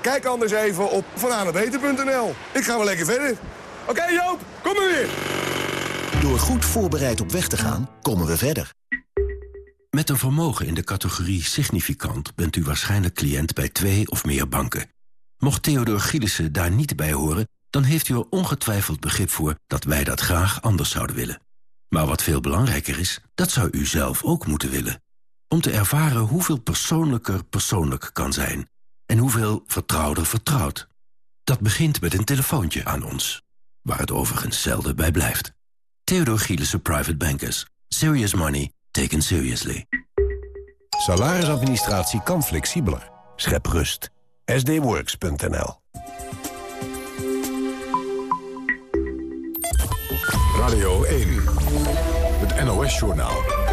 S26: Kijk anders even op vananabeter.nl. Ik ga wel lekker verder. Oké okay, Joop, kom maar weer.
S23: Door goed voorbereid op weg te gaan, komen we verder. Met een vermogen in de categorie significant... bent u waarschijnlijk cliënt bij twee of meer banken. Mocht Theodor Gielissen daar niet bij horen... dan heeft u er ongetwijfeld begrip voor dat wij dat graag anders zouden willen. Maar wat veel belangrijker is, dat zou u zelf ook moeten willen. Om te ervaren hoeveel persoonlijker persoonlijk kan zijn... en hoeveel vertrouwder vertrouwd. Dat begint met een telefoontje aan ons. Waar het overigens zelden bij blijft. Theodor Gielissen Private Bankers. Serious money taken seriously.
S27: Salarisadministratie kan flexibeler. Schep rust. sdworks.nl
S1: Radio 1. Het NOS-journaal.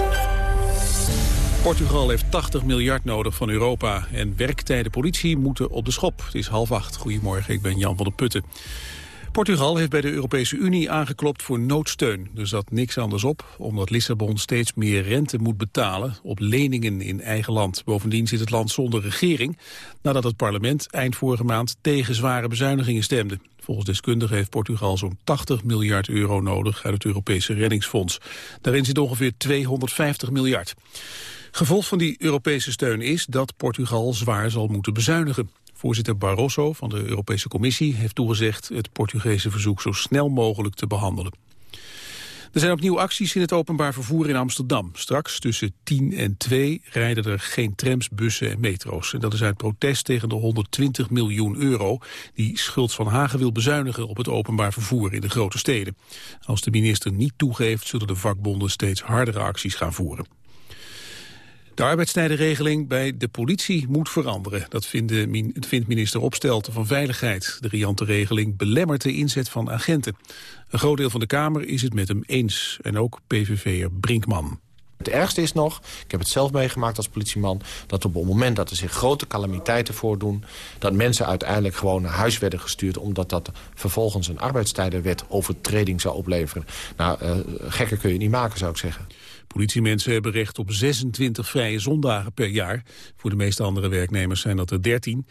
S2: Portugal heeft 80 miljard nodig van Europa en werktijden politie moeten op de schop. Het is half acht. Goedemorgen, ik ben Jan van der Putten. Portugal heeft bij de Europese Unie aangeklopt voor noodsteun. Er zat niks anders op, omdat Lissabon steeds meer rente moet betalen op leningen in eigen land. Bovendien zit het land zonder regering, nadat het parlement eind vorige maand tegen zware bezuinigingen stemde. Volgens deskundigen heeft Portugal zo'n 80 miljard euro nodig uit het Europese reddingsfonds. Daarin zit ongeveer 250 miljard. Gevolg van die Europese steun is dat Portugal zwaar zal moeten bezuinigen. Voorzitter Barroso van de Europese Commissie heeft toegezegd het Portugese verzoek zo snel mogelijk te behandelen. Er zijn opnieuw acties in het openbaar vervoer in Amsterdam. Straks tussen 10 en 2 rijden er geen trams, bussen en metro's. En dat is uit protest tegen de 120 miljoen euro... die Schultz van Hagen wil bezuinigen op het openbaar vervoer in de grote steden. Als de minister niet toegeeft, zullen de vakbonden steeds hardere acties gaan voeren. De arbeidstijdenregeling bij de politie moet veranderen. Dat vindt minister Opstelten van Veiligheid. De riante regeling belemmert de inzet van agenten. Een groot deel van de Kamer is het met hem eens. En ook PVV'er Brinkman.
S18: Het ergste is nog, ik heb het zelf meegemaakt als politieman... dat op het moment dat er zich grote calamiteiten voordoen... dat mensen uiteindelijk gewoon naar huis werden gestuurd... omdat dat vervolgens een arbeidstijdenwet overtreding zou opleveren. Nou, uh, gekker kun je niet maken, zou ik zeggen.
S2: Politiemensen hebben recht op 26 vrije zondagen per jaar. Voor de meeste andere werknemers zijn dat er 13.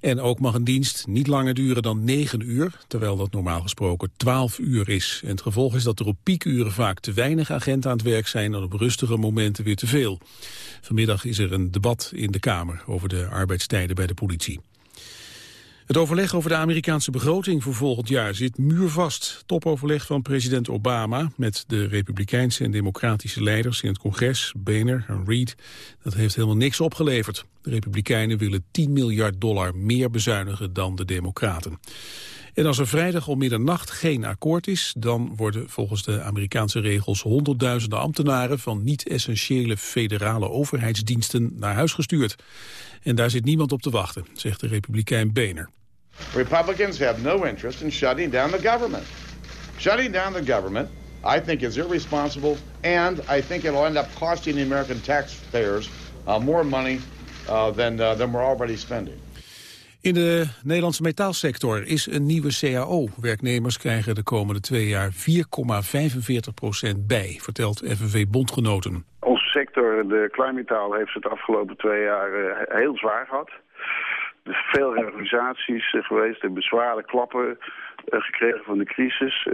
S2: En ook mag een dienst niet langer duren dan 9 uur... terwijl dat normaal gesproken 12 uur is. En het gevolg is dat er op piekuren vaak te weinig agenten aan het werk zijn... en op rustige momenten weer te veel. Vanmiddag is er een debat in de Kamer over de arbeidstijden bij de politie. Het overleg over de Amerikaanse begroting voor volgend jaar zit muurvast. Topoverleg van president Obama met de republikeinse en democratische leiders in het congres, Boehner en Reid, dat heeft helemaal niks opgeleverd. De republikeinen willen 10 miljard dollar meer bezuinigen dan de democraten. En als er vrijdag om middernacht geen akkoord is... dan worden volgens de Amerikaanse regels honderdduizenden ambtenaren... van niet-essentiële federale overheidsdiensten naar huis gestuurd. En daar zit niemand op te wachten, zegt de republikein Boehner.
S28: Republicans have no interest in shutting down the government. Shutting down the government, I think, is irresponsible, and I think it'll end up costing the American taxpayers uh, more money uh, than, uh, than we're already spending.
S2: In de Nederlandse metaalsector is een nieuwe CAO. Werknemers krijgen de komende twee jaar 4,45 procent bij, vertelt FNV Bondgenoten.
S29: Onze sector, de kleinmetaal, heeft het afgelopen twee jaar uh, heel zwaar gehad. Er zijn veel reorganisaties uh, geweest, hebben zware klappen uh, gekregen van de crisis.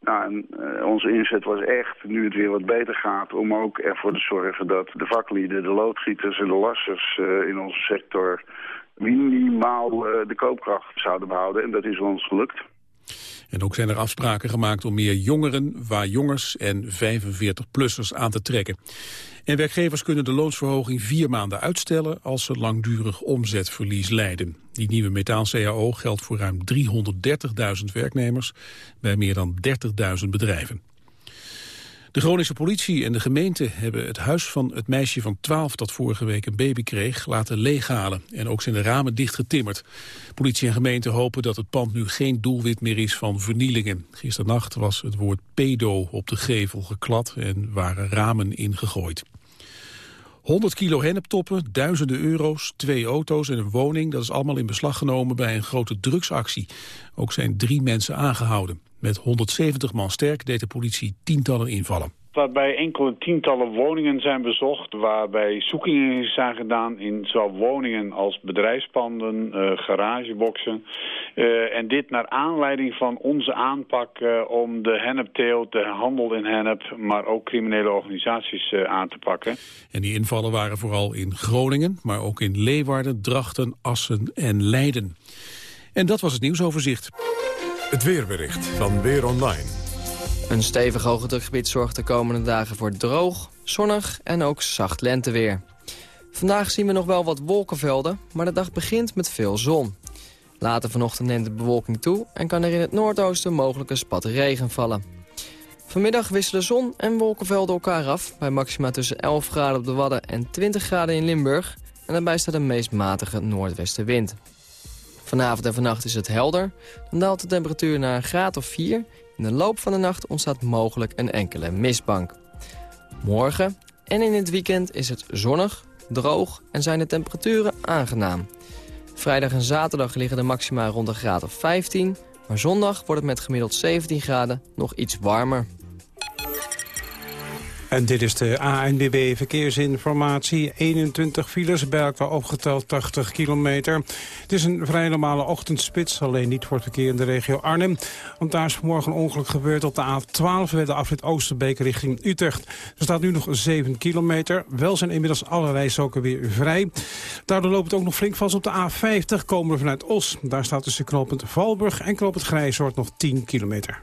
S29: Nou, en, onze inzet was echt, nu het weer wat beter gaat, om ook ervoor te zorgen dat de vaklieden, de loodgieters en de lassers in onze sector minimaal uh, de koopkracht zouden behouden. En dat is ons gelukt.
S2: En ook zijn er afspraken gemaakt om meer jongeren, waar jongers en 45-plussers aan te trekken. En werkgevers kunnen de loonsverhoging vier maanden uitstellen als ze langdurig omzetverlies leiden. Die nieuwe metaal-CAO geldt voor ruim 330.000 werknemers bij meer dan 30.000 bedrijven. De Groningse politie en de gemeente hebben het huis van het meisje van 12 dat vorige week een baby kreeg laten leeghalen. En ook zijn de ramen dichtgetimmerd. Politie en gemeente hopen dat het pand nu geen doelwit meer is van vernielingen. Gisternacht was het woord pedo op de gevel geklad en waren ramen ingegooid. 100 kilo henneptoppen, duizenden euro's, twee auto's en een woning... dat is allemaal in beslag genomen bij een grote drugsactie. Ook zijn drie mensen aangehouden. Met 170 man sterk deed de politie tientallen invallen
S30: waarbij enkele tientallen woningen zijn bezocht... waarbij zoekingen zijn gedaan in zowel woningen als bedrijfspanden, uh, garageboxen. Uh, en dit naar aanleiding van onze aanpak uh, om de hennepteelt, de handel in hennep... maar ook criminele organisaties aan te pakken.
S2: En die invallen waren vooral in Groningen, maar ook in Leeuwarden, Drachten, Assen en Leiden. En dat was het nieuwsoverzicht.
S1: Het weerbericht van Weer Online.
S31: Een stevig hoge drukgebied zorgt de komende dagen voor droog, zonnig en ook zacht lenteweer. Vandaag zien we nog wel wat wolkenvelden, maar de dag begint met veel zon. Later vanochtend neemt de bewolking toe en kan er in het noordoosten mogelijk een spat regen vallen. Vanmiddag wisselen zon en wolkenvelden elkaar af... bij maxima tussen 11 graden op de Wadden en 20 graden in Limburg. En daarbij staat een meest matige noordwestenwind. Vanavond en vannacht is het helder. Dan daalt de temperatuur naar een graad of 4. In de loop van de nacht ontstaat mogelijk een enkele mistbank. Morgen en in het weekend is het zonnig, droog en zijn de temperaturen aangenaam. Vrijdag en zaterdag liggen de maxima rond een graad of 15... maar zondag wordt het met gemiddeld 17 graden nog iets warmer.
S3: En dit is de ANWB Verkeersinformatie. 21 files, bij elkaar opgeteld 80 kilometer. Het is een vrij normale ochtendspits, alleen niet voor het verkeer in de regio Arnhem. Want daar is vanmorgen een ongeluk gebeurd op de A12 bij de afrit Oosterbeek richting Utrecht. Er staat nu nog 7 kilometer. Wel zijn inmiddels alle rijstroken weer vrij. Daardoor loopt het ook nog flink vast op de A50, komen we vanuit Os. Daar staat tussen knooppunt Valburg en knooppunt Grijzoord nog 10 kilometer.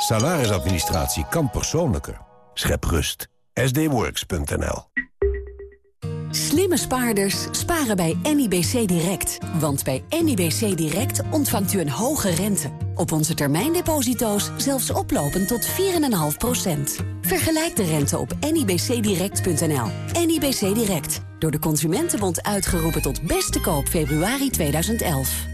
S32: Salarisadministratie kan persoonlijker. Schep rust. sdworks.nl
S33: Slimme spaarders sparen bij NIBC Direct. Want bij NIBC Direct ontvangt u een hoge rente. Op onze termijndeposito's zelfs oplopend tot 4,5%. Vergelijk de rente op nibcdirect.nl. NIBC Direct. Door de Consumentenbond uitgeroepen tot beste koop februari 2011.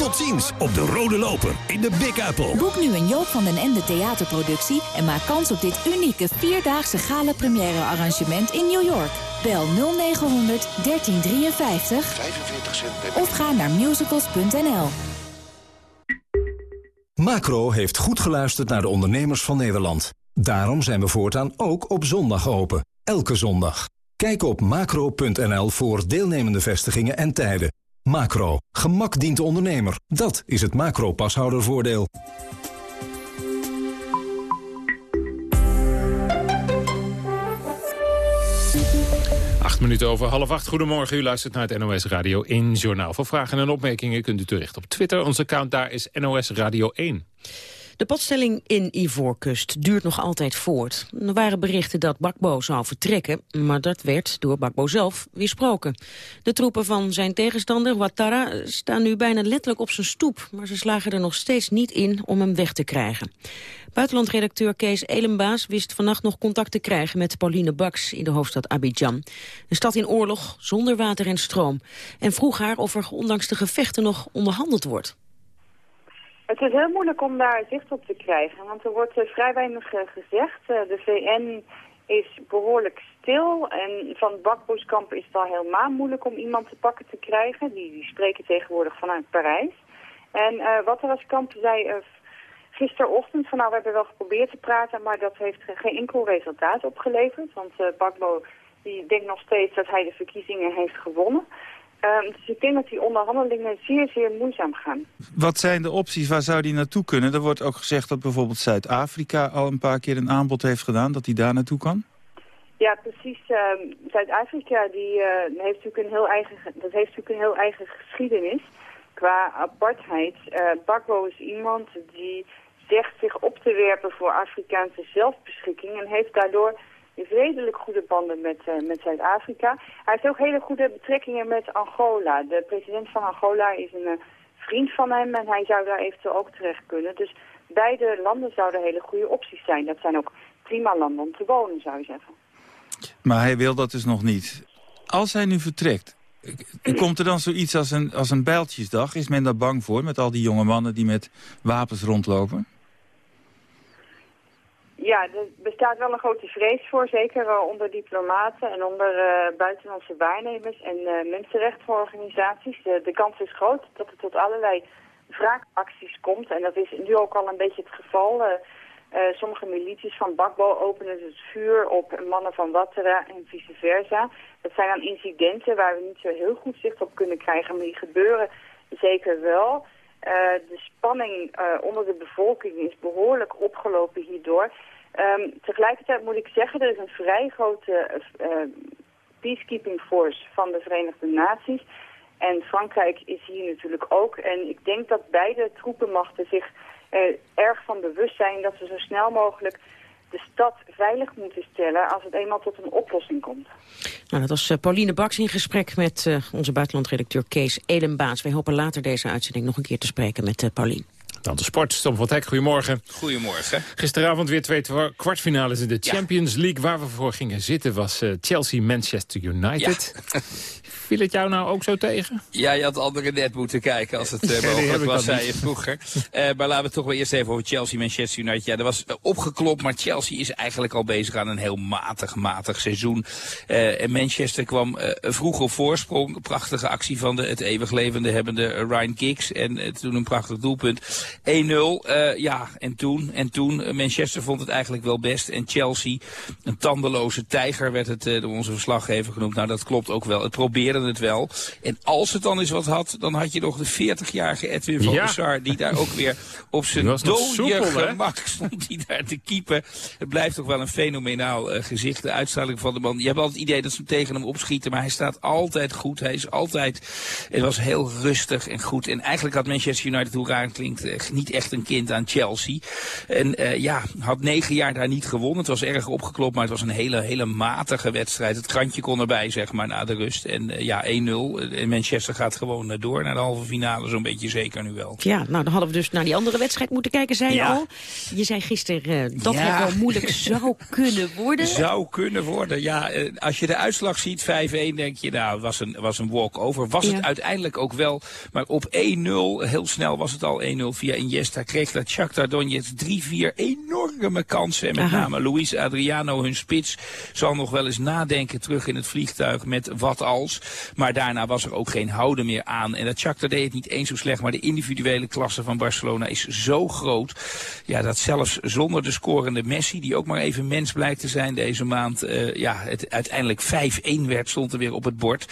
S23: Tot ziens op de Rode Loper in de Big Apple.
S33: Boek nu een Joop van den Ende theaterproductie... en maak kans op dit unieke vierdaagse gala première arrangement in New York. Bel 0900 1353
S23: 45 cent
S33: of ga naar musicals.nl.
S34: Macro heeft goed geluisterd naar de ondernemers van Nederland. Daarom zijn we voortaan ook op zondag open. Elke zondag. Kijk op macro.nl voor deelnemende vestigingen en tijden. Macro. Gemak dient de ondernemer. Dat is het macro-pashoudervoordeel.
S10: Acht minuten over half acht. Goedemorgen, u luistert naar het NOS Radio 1 Journaal. Voor vragen en opmerkingen kunt u terecht op Twitter. Ons account daar is NOS Radio 1.
S9: De padstelling in Ivoorkust duurt nog altijd voort. Er waren berichten dat Bakbo zou vertrekken, maar dat werd door Bakbo zelf weersproken. De troepen van zijn tegenstander, Ouattara, staan nu bijna letterlijk op zijn stoep, maar ze slagen er nog steeds niet in om hem weg te krijgen. Buitenlandredacteur Kees Elenbaas wist vannacht nog contact te krijgen met Pauline Baks in de hoofdstad Abidjan. Een stad in oorlog, zonder water en stroom. En vroeg haar of er ondanks de gevechten nog onderhandeld wordt.
S35: Het is heel moeilijk om daar zicht op te krijgen, want er wordt uh, vrij weinig uh, gezegd. Uh, de VN is behoorlijk stil en van bakboeskamp is het al helemaal moeilijk om iemand te pakken te krijgen. Die, die spreken tegenwoordig vanuit Parijs. En wat er zei gisterochtend van nou we hebben wel geprobeerd te praten, maar dat heeft geen enkel resultaat opgeleverd. Want Bakbo die denkt nog steeds dat hij de verkiezingen heeft gewonnen. Uh, dus ik denk dat die onderhandelingen zeer, zeer moeizaam gaan.
S36: Wat zijn de opties? Waar zou die naartoe kunnen? Er wordt ook gezegd dat bijvoorbeeld Zuid-Afrika al een paar keer een aanbod heeft gedaan... dat hij daar naartoe kan?
S35: Ja, precies. Uh, Zuid-Afrika die, uh, heeft natuurlijk een heel eigen, dat heeft natuurlijk een heel eigen geschiedenis qua apartheid. Uh, Bakbo is iemand die zegt zich op te werpen voor Afrikaanse zelfbeschikking... en heeft daardoor redelijk goede banden met, uh, met Zuid-Afrika. Hij heeft ook hele goede betrekkingen met Angola. De president van Angola is een uh, vriend van hem en hij zou daar eventueel ook terecht kunnen. Dus beide landen zouden hele goede opties zijn. Dat zijn ook prima landen om te wonen, zou je zeggen.
S36: Maar hij wil dat dus nog niet. Als hij nu vertrekt, Komt er dan zoiets als een, als een bijltjesdag? Is men daar bang voor met al die jonge mannen die met wapens rondlopen?
S35: Ja, er bestaat wel een grote vrees voor, zeker uh, onder diplomaten en onder uh, buitenlandse waarnemers en uh, mensenrechtenorganisaties. De, de kans is groot dat het tot allerlei wraakacties komt en dat is nu ook al een beetje het geval. sommige milities van Bakbo openen het vuur op mannen van Wattera en vice versa. Dat zijn dan incidenten waar we niet zo heel goed zicht op kunnen krijgen, maar die gebeuren zeker wel. De spanning onder de bevolking is behoorlijk opgelopen hierdoor. Um, tegelijkertijd moet ik zeggen, er is een vrij grote uh, peacekeeping force van de Verenigde Naties. En Frankrijk is hier natuurlijk ook. En ik denk dat beide troepenmachten zich erg van bewust zijn dat ze zo snel mogelijk de stad veilig moeten stellen als het eenmaal tot een oplossing komt.
S9: Nou, dat was Pauline Baks in gesprek met uh, onze buitenlandredacteur Kees Edenbaas. Wij hopen later deze uitzending nog een keer te spreken met uh, Pauline.
S10: Dan de sport. Tom van Hek, goedemorgen.
S37: Goedemorgen.
S10: Gisteravond weer twee kwartfinales in de Champions League. Waar we voor gingen zitten was uh, Chelsea-Manchester United. Ja. Viel het jou nou ook zo tegen?
S37: Ja, je had andere net moeten kijken als het uh, mogelijk was, zei je vroeger. Uh, maar laten we toch wel eerst even over Chelsea-Manchester United. Ja, dat was opgeklopt, maar Chelsea is eigenlijk al bezig aan een heel matig, matig seizoen. en Manchester kwam vroeg op voorsprong. Prachtige actie van de, het eeuwig levende hebbende Ryan Giggs. En toen een prachtig doelpunt. 1-0, uh, ja, en toen, en toen, Manchester vond het eigenlijk wel best. En Chelsea, een tandeloze tijger werd het door onze verslaggever genoemd. Nou, dat klopt ook wel. Het probeerde het wel. En als het dan eens wat had, dan had je nog de 40-jarige Edwin van ja. der Sar... die daar ook weer op zijn dode gemak stond die daar te keepen. Het blijft toch wel een fenomenaal uh, gezicht, de uitstraling van de man. Je hebt altijd het idee dat ze tegen hem opschieten, maar hij staat altijd goed. Hij is altijd, het was heel rustig en goed. En eigenlijk had Manchester United, hoe raar klinkt, niet echt een kind aan Chelsea. En uh, ja, had negen jaar daar niet gewonnen. Het was erg opgeklopt, maar het was een hele, hele matige wedstrijd. Het krantje kon erbij, zeg maar, na de rust. En uh, ja, 1-0. En Manchester gaat gewoon door naar de halve finale, zo'n beetje zeker nu wel.
S9: Ja, nou dan hadden we dus naar die andere wedstrijd moeten kijken, zei ja. je al. Je zei gisteren uh, dat ja. het wel moeilijk zou kunnen worden.
S37: Zou kunnen worden, ja. als je de uitslag ziet, 5-1, denk je, nou, was een, was een walk-over. Was ja. het uiteindelijk ook wel, maar op 1-0, heel snel was het al 1-0 via Iniesta kreeg dat Shakhtar Donetsk drie, vier enorme kansen. En met Aha. name Luis Adriano, hun spits, zal nog wel eens nadenken terug in het vliegtuig met wat als. Maar daarna was er ook geen houden meer aan. En dat Shakhtar deed het niet eens zo slecht, maar de individuele klasse van Barcelona is zo groot. Ja, dat zelfs zonder de scorende Messi, die ook maar even mens blijkt te zijn deze maand, uh, ja, het uiteindelijk 5-1 werd, stond er weer op het bord.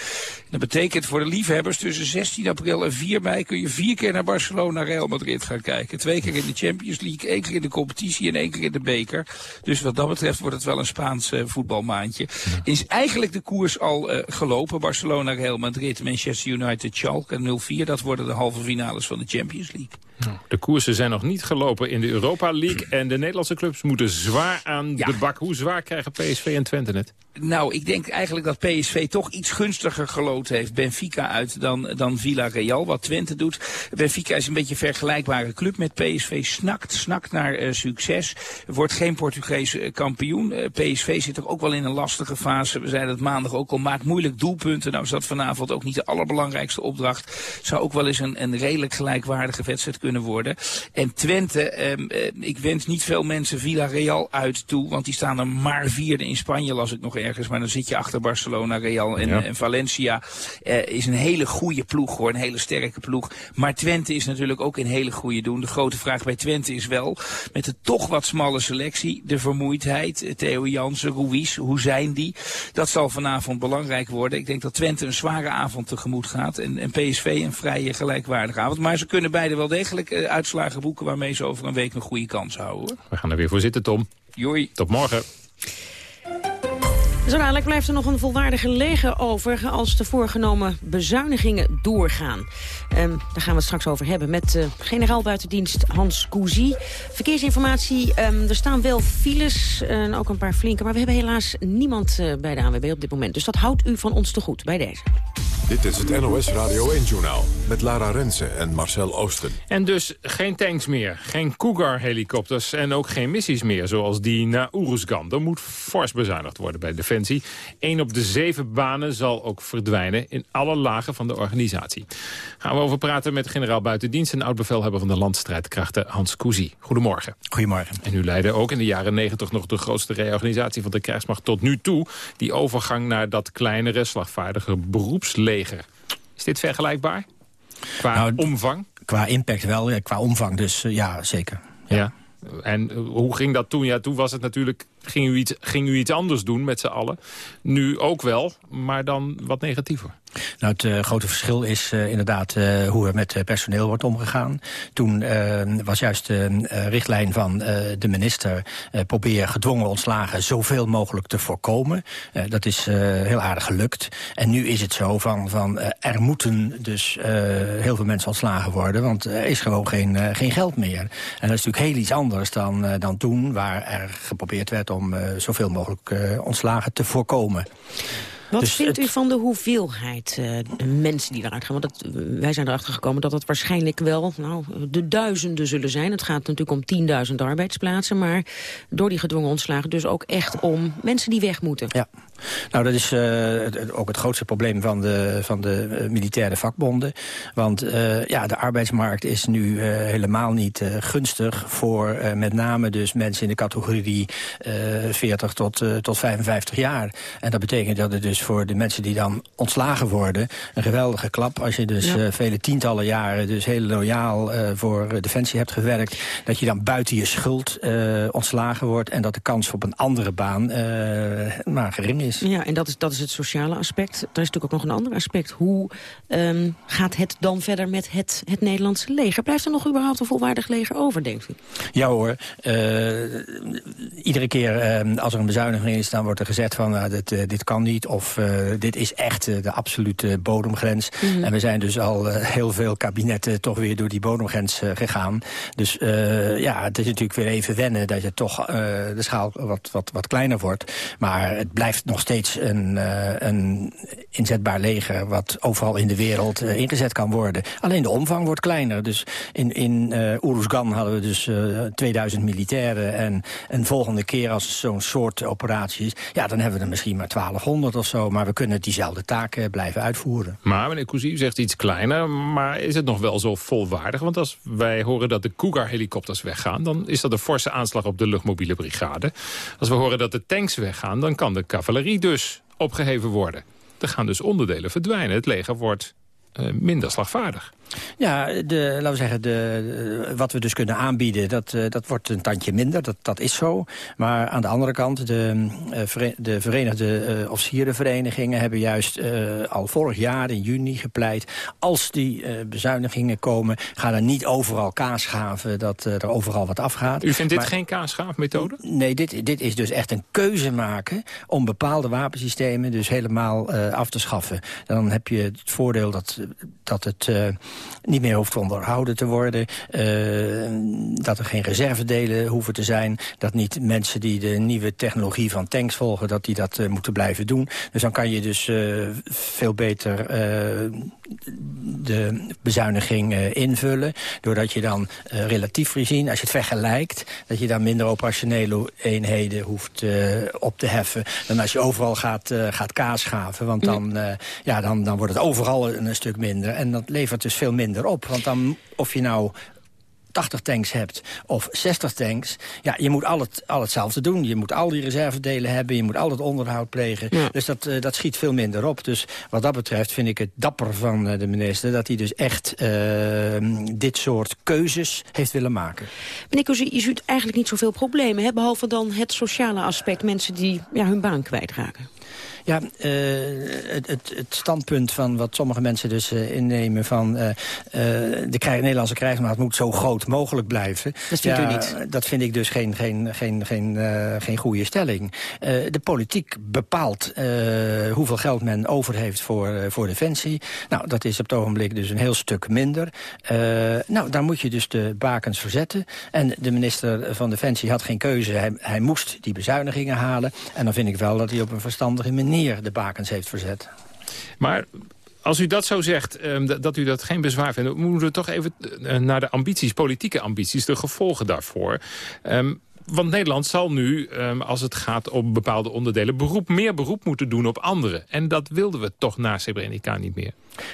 S37: Dat betekent voor de liefhebbers tussen 16 april en 4 mei kun je vier keer naar Barcelona Real Madrid gaan kijken. Twee keer in de Champions League, één keer in de competitie en één keer in de beker. Dus wat dat betreft wordt het wel een Spaans uh, voetbalmaandje. Is eigenlijk de koers al uh, gelopen. Barcelona, Real Madrid, Manchester United, Schalke 0-4. Dat worden de halve finales van de Champions League.
S10: De koersen zijn nog niet gelopen in de Europa League. En de Nederlandse clubs moeten zwaar aan ja. de bak. Hoe zwaar krijgen PSV en Twente het?
S37: Nou, ik denk eigenlijk dat PSV toch iets gunstiger geloot heeft. Benfica uit dan, dan Villarreal, wat Twente doet. Benfica is een beetje een vergelijkbare club met PSV. Snakt, snakt naar uh, succes. Wordt geen Portugees uh, kampioen. Uh, PSV zit toch ook wel in een lastige fase. We zeiden het maandag ook al. Maakt moeilijk doelpunten. Nou is dat vanavond ook niet de allerbelangrijkste opdracht. Zou ook wel eens een, een redelijk gelijkwaardige wedstrijd kunnen worden. En Twente, um, ik wens niet veel mensen Villarreal uit toe. Want die staan er maar vierde in Spanje, las ik nog ergens ergens, maar dan zit je achter Barcelona, Real en, ja. en Valencia. Uh, is een hele goede ploeg hoor, een hele sterke ploeg. Maar Twente is natuurlijk ook een hele goede doen. De grote vraag bij Twente is wel, met de toch wat smalle selectie, de vermoeidheid, Theo Jansen, Ruiz, hoe zijn die? Dat zal vanavond belangrijk worden. Ik denk dat Twente een zware avond tegemoet gaat en, en PSV een vrije gelijkwaardige avond. Maar ze kunnen beide wel degelijk uh, uitslagen boeken waarmee ze over een week een goede kans houden. Hoor.
S10: We gaan er weer voor zitten, Tom.
S37: Joi.
S10: Tot morgen.
S9: Zo dadelijk blijft er nog een volwaardige leger over als de voorgenomen bezuinigingen doorgaan. Um, daar gaan we het straks over hebben met uh, generaal buitendienst Hans Cousy. Verkeersinformatie, um, er staan wel files en ook een paar flinke, maar we hebben helaas niemand uh, bij de ANWB op dit moment. Dus dat houdt u van ons te goed bij deze.
S1: Dit is het NOS Radio 1-journaal met Lara Rensen en Marcel Oosten.
S10: En dus geen tanks meer, geen Cougar-helikopters en ook geen missies meer... zoals die naar Oeruzgan. Er moet fors bezuinigd worden bij Defensie. Eén op de zeven banen zal ook verdwijnen in alle lagen van de organisatie. Gaan we over praten met generaal Buitendienst... en oud-bevelhebber van de landstrijdkrachten Hans Cousy. Goedemorgen.
S38: Goedemorgen.
S10: En u leidde ook in de jaren negentig nog de grootste reorganisatie van de krijgsmacht tot nu toe. Die overgang naar dat kleinere, slagvaardige beroepsleven is dit vergelijkbaar? Qua
S38: Nou,
S10: omvang?
S38: Qua impact wel, ja, qua omvang dus eh, ja, zeker.
S10: Ja. En eh, hoe ging dat toen? Ja, toen was het natuurlijk, ging u iets, ging u iets anders doen met z'n allen. Nu ook wel, maar dan wat negatiever.
S38: Nou, het eh, grote verschil is eh, inderdaad eh, hoe er met personeel wordt omgegaan. Toen was juist de richtlijn van de minister... probeer gedwongen ontslagen zoveel mogelijk te voorkomen. Dat is heel aardig gelukt. En nu is het zo van, van er moeten dus heel veel mensen ontslagen worden... want er is gewoon geen, geen geld meer. En dat is natuurlijk heel iets anders dan, dan toen... waar er geprobeerd werd om zoveel mogelijk ontslagen te voorkomen.
S9: Wat
S38: Dus
S9: vindt
S38: het-
S9: u van de hoeveelheid eh, mensen die eruit gaan? Want dat, wij zijn erachter gekomen dat het waarschijnlijk wel nou, de duizenden zullen zijn. Het gaat natuurlijk om 10.000 arbeidsplaatsen. Maar door die gedwongen ontslagen dus ook echt om mensen die weg moeten.
S38: Ja. Nou, dat is eh, ook het grootste probleem van de, van de eh, militaire vakbonden. Want eh, ja, de arbeidsmarkt is nu helemaal niet gunstig voor met name dus mensen in de categorie eh 40 tot, tot 55 jaar. En dat betekent dat het dus voor de mensen die dan ontslagen worden een geweldige klap. Als je dus
S39: Ja.
S38: vele tientallen jaren dus heel loyaal voor Defensie hebt gewerkt, dat je dan buiten je schuld ontslagen wordt en dat de kans op een andere baan maar gering is.
S9: Ja, en dat is, dat is het sociale aspect. Er is natuurlijk ook nog een ander aspect. Hoe ehm, gaat het dan verder met het, het Nederlandse leger? Blijft er nog überhaupt een volwaardig leger over, denkt u?
S38: Ja hoor, Eh, iedere keer eh, als er een bezuiniging is... dan wordt er gezegd van nou, dit, eh, dit kan niet of eh, dit is echt de absolute bodemgrens.
S39: Mhm.
S38: En we zijn dus al heel veel kabinetten toch weer door die bodemgrens gegaan. Dus ja, het is natuurlijk weer even wennen dat je toch de schaal wat, wat, wat kleiner wordt. Maar het blijft nog steeds een, eh, een inzetbaar leger... wat overal in de wereld eh, ingezet kan worden. Alleen de omvang wordt kleiner. Dus in, in eh Oeruzgan hadden we dus eh 2000 militairen. En een volgende keer als het zo'n soort operatie is... ja, dan hebben we er misschien maar 1200 of zo. Maar we kunnen diezelfde taken blijven uitvoeren.
S10: Maar meneer Cousy, zegt iets kleiner, maar is het nog wel zo volwaardig? Want als wij horen dat de Cougar-helikopters weggaan... dan is dat een forse aanslag op de luchtmobiele brigade. Als we horen dat de tanks weggaan, dan kan de cavalerie dus opgeheven worden. Er gaan dus onderdelen verdwijnen. Het leger wordt eh, minder slagvaardig.
S38: Ja, de, laten we zeggen, de, de- wat we dus kunnen aanbieden, dat, eh, dat wordt een tandje minder. Dat, dat is zo. Maar aan de andere kant, de, eh, de Verenigde eh, Officierenverenigingen hebben juist eh, al vorig jaar in juni gepleit. Als die eh, bezuinigingen komen, gaan er niet overal kaasgaven dat eh, er overal wat afgaat.
S10: U vindt dit
S38: Maar-
S10: geen kaasgaafmethode?
S38: Nee, dit, dit is dus echt een keuze maken om bepaalde wapensystemen dus helemaal eh, af te schaffen. Dan heb je het voordeel dat, dat het eh, niet meer hoeft onderhouden te worden. eh, dat er geen reservedelen hoeven te zijn. Dat niet mensen die de nieuwe technologie van tanks volgen, dat die dat eh, moeten blijven doen. Dus dan kan je dus eh, veel beter de bezuiniging eh, invullen. Doordat je dan eh, relatief gezien, als je het vergelijkt... dat je dan minder operationele eenheden hoeft eh, op te heffen... dan als je overal gaat, gaat kaasgaven. Want dan, ja, dan, dan wordt het overal een, een stuk minder. En dat levert dus veel minder op. Want dan, of je nou 80 tanks hebt of 60 tanks... ja, je moet al, het, al hetzelfde doen. Je moet al die reservedelen hebben, je moet al het onderhoud plegen. Dus dat, eh, dat schiet veel minder op. Dus wat dat betreft vind ik het dapper van eh, de minister... dat hij dus echt eh, dit soort keuzes heeft willen maken.
S9: Meneer Cousy, je ziet eigenlijk niet zoveel problemen, hè? behalve dan het sociale aspect. Mensen die ja, hun baan kwijtraken.
S38: Ja, eh, het, het, het standpunt van wat sommige mensen dus eh, innemen van... eh, de Nederlandse krijgsmacht moet zo groot mogelijk blijven.
S9: Dat vindt u niet?
S38: Dat vind ik dus geen, geen, geen, geen, geen goede stelling. De politiek bepaalt hoeveel geld men over heeft voor, voor defensie. Nou, dat is op het ogenblik dus een heel stuk minder. Nou, daar moet je dus de bakens verzetten. En de minister van Defensie had geen keuze. Hij, hij moest die bezuinigingen halen. En dan vind ik wel dat hij op een verstandige manier de bakens heeft verzet.
S10: Maar Als u dat zo zegt, ehm, dat u dat geen bezwaar vindt... moeten we toch even eh, naar de ambities, politieke ambities... de gevolgen daarvoor. Want Nederland zal nu, ehm, als het gaat om bepaalde onderdelen... Beroep, meer beroep moeten doen op anderen. En dat wilden we toch na Srebrenica niet meer.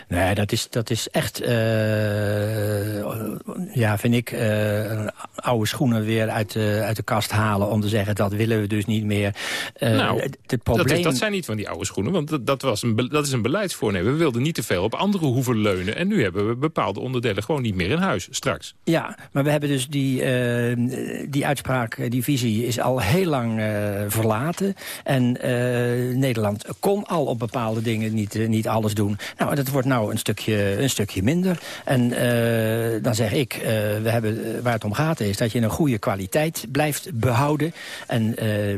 S38: Nee, dat is, dat is echt, uh, ja, vind ik, uh, oude schoenen weer uit de, uit de kast halen... om te zeggen, dat willen we dus niet meer.
S10: Uh, nou, het probleem... dat, is, dat zijn niet van die oude schoenen, want dat, dat, was een, dat is een beleidsvoornemen. We wilden niet te veel op anderen hoeven leunen. En nu hebben we bepaalde onderdelen gewoon niet meer in huis, straks.
S38: Ja, maar we hebben dus die, die uitspraak, die visie is al heel lang verlaten. En Nederland kon al op bepaalde dingen niet, niet alles doen. Nou, dat wordt nou een stukje, een stukje minder. En dan zeg ik, we hebben, waar het om gaat is dat je een goede kwaliteit blijft behouden. En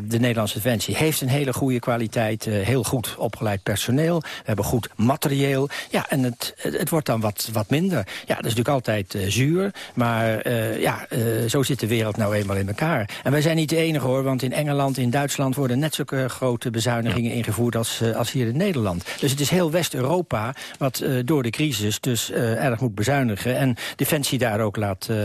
S38: de Nederlandse Defensie heeft een hele goede kwaliteit. heel goed opgeleid personeel. We hebben goed materieel. Ja, en het, het wordt dan wat, wat minder. Ja, dat is natuurlijk altijd zuur. Maar ja, zo zit de wereld nou eenmaal in elkaar. En wij zijn niet de enige hoor, want in Engeland, in Duitsland... worden net zulke grote bezuinigingen ingevoerd als, als hier in Nederland. Dus het is heel West-Europa wat uh, door de crisis dus uh, erg moet bezuinigen. En Defensie daar ook laat, uh,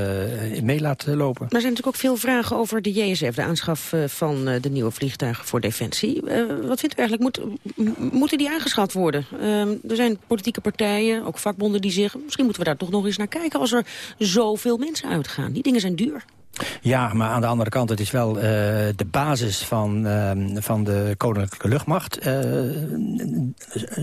S38: mee laat lopen.
S9: Maar er zijn natuurlijk ook veel vragen over de JSF, de aanschaf van de nieuwe vliegtuigen voor Defensie. wat vindt u eigenlijk? Moet, moeten die aangeschaft worden? er zijn politieke partijen, ook vakbonden die zeggen... misschien moeten we daar toch nog eens naar kijken als er zoveel mensen uitgaan. Die dingen zijn duur.
S38: Ja, maar aan de andere kant, het is wel uh, de basis van, uh, van de Koninklijke Luchtmacht. Uh,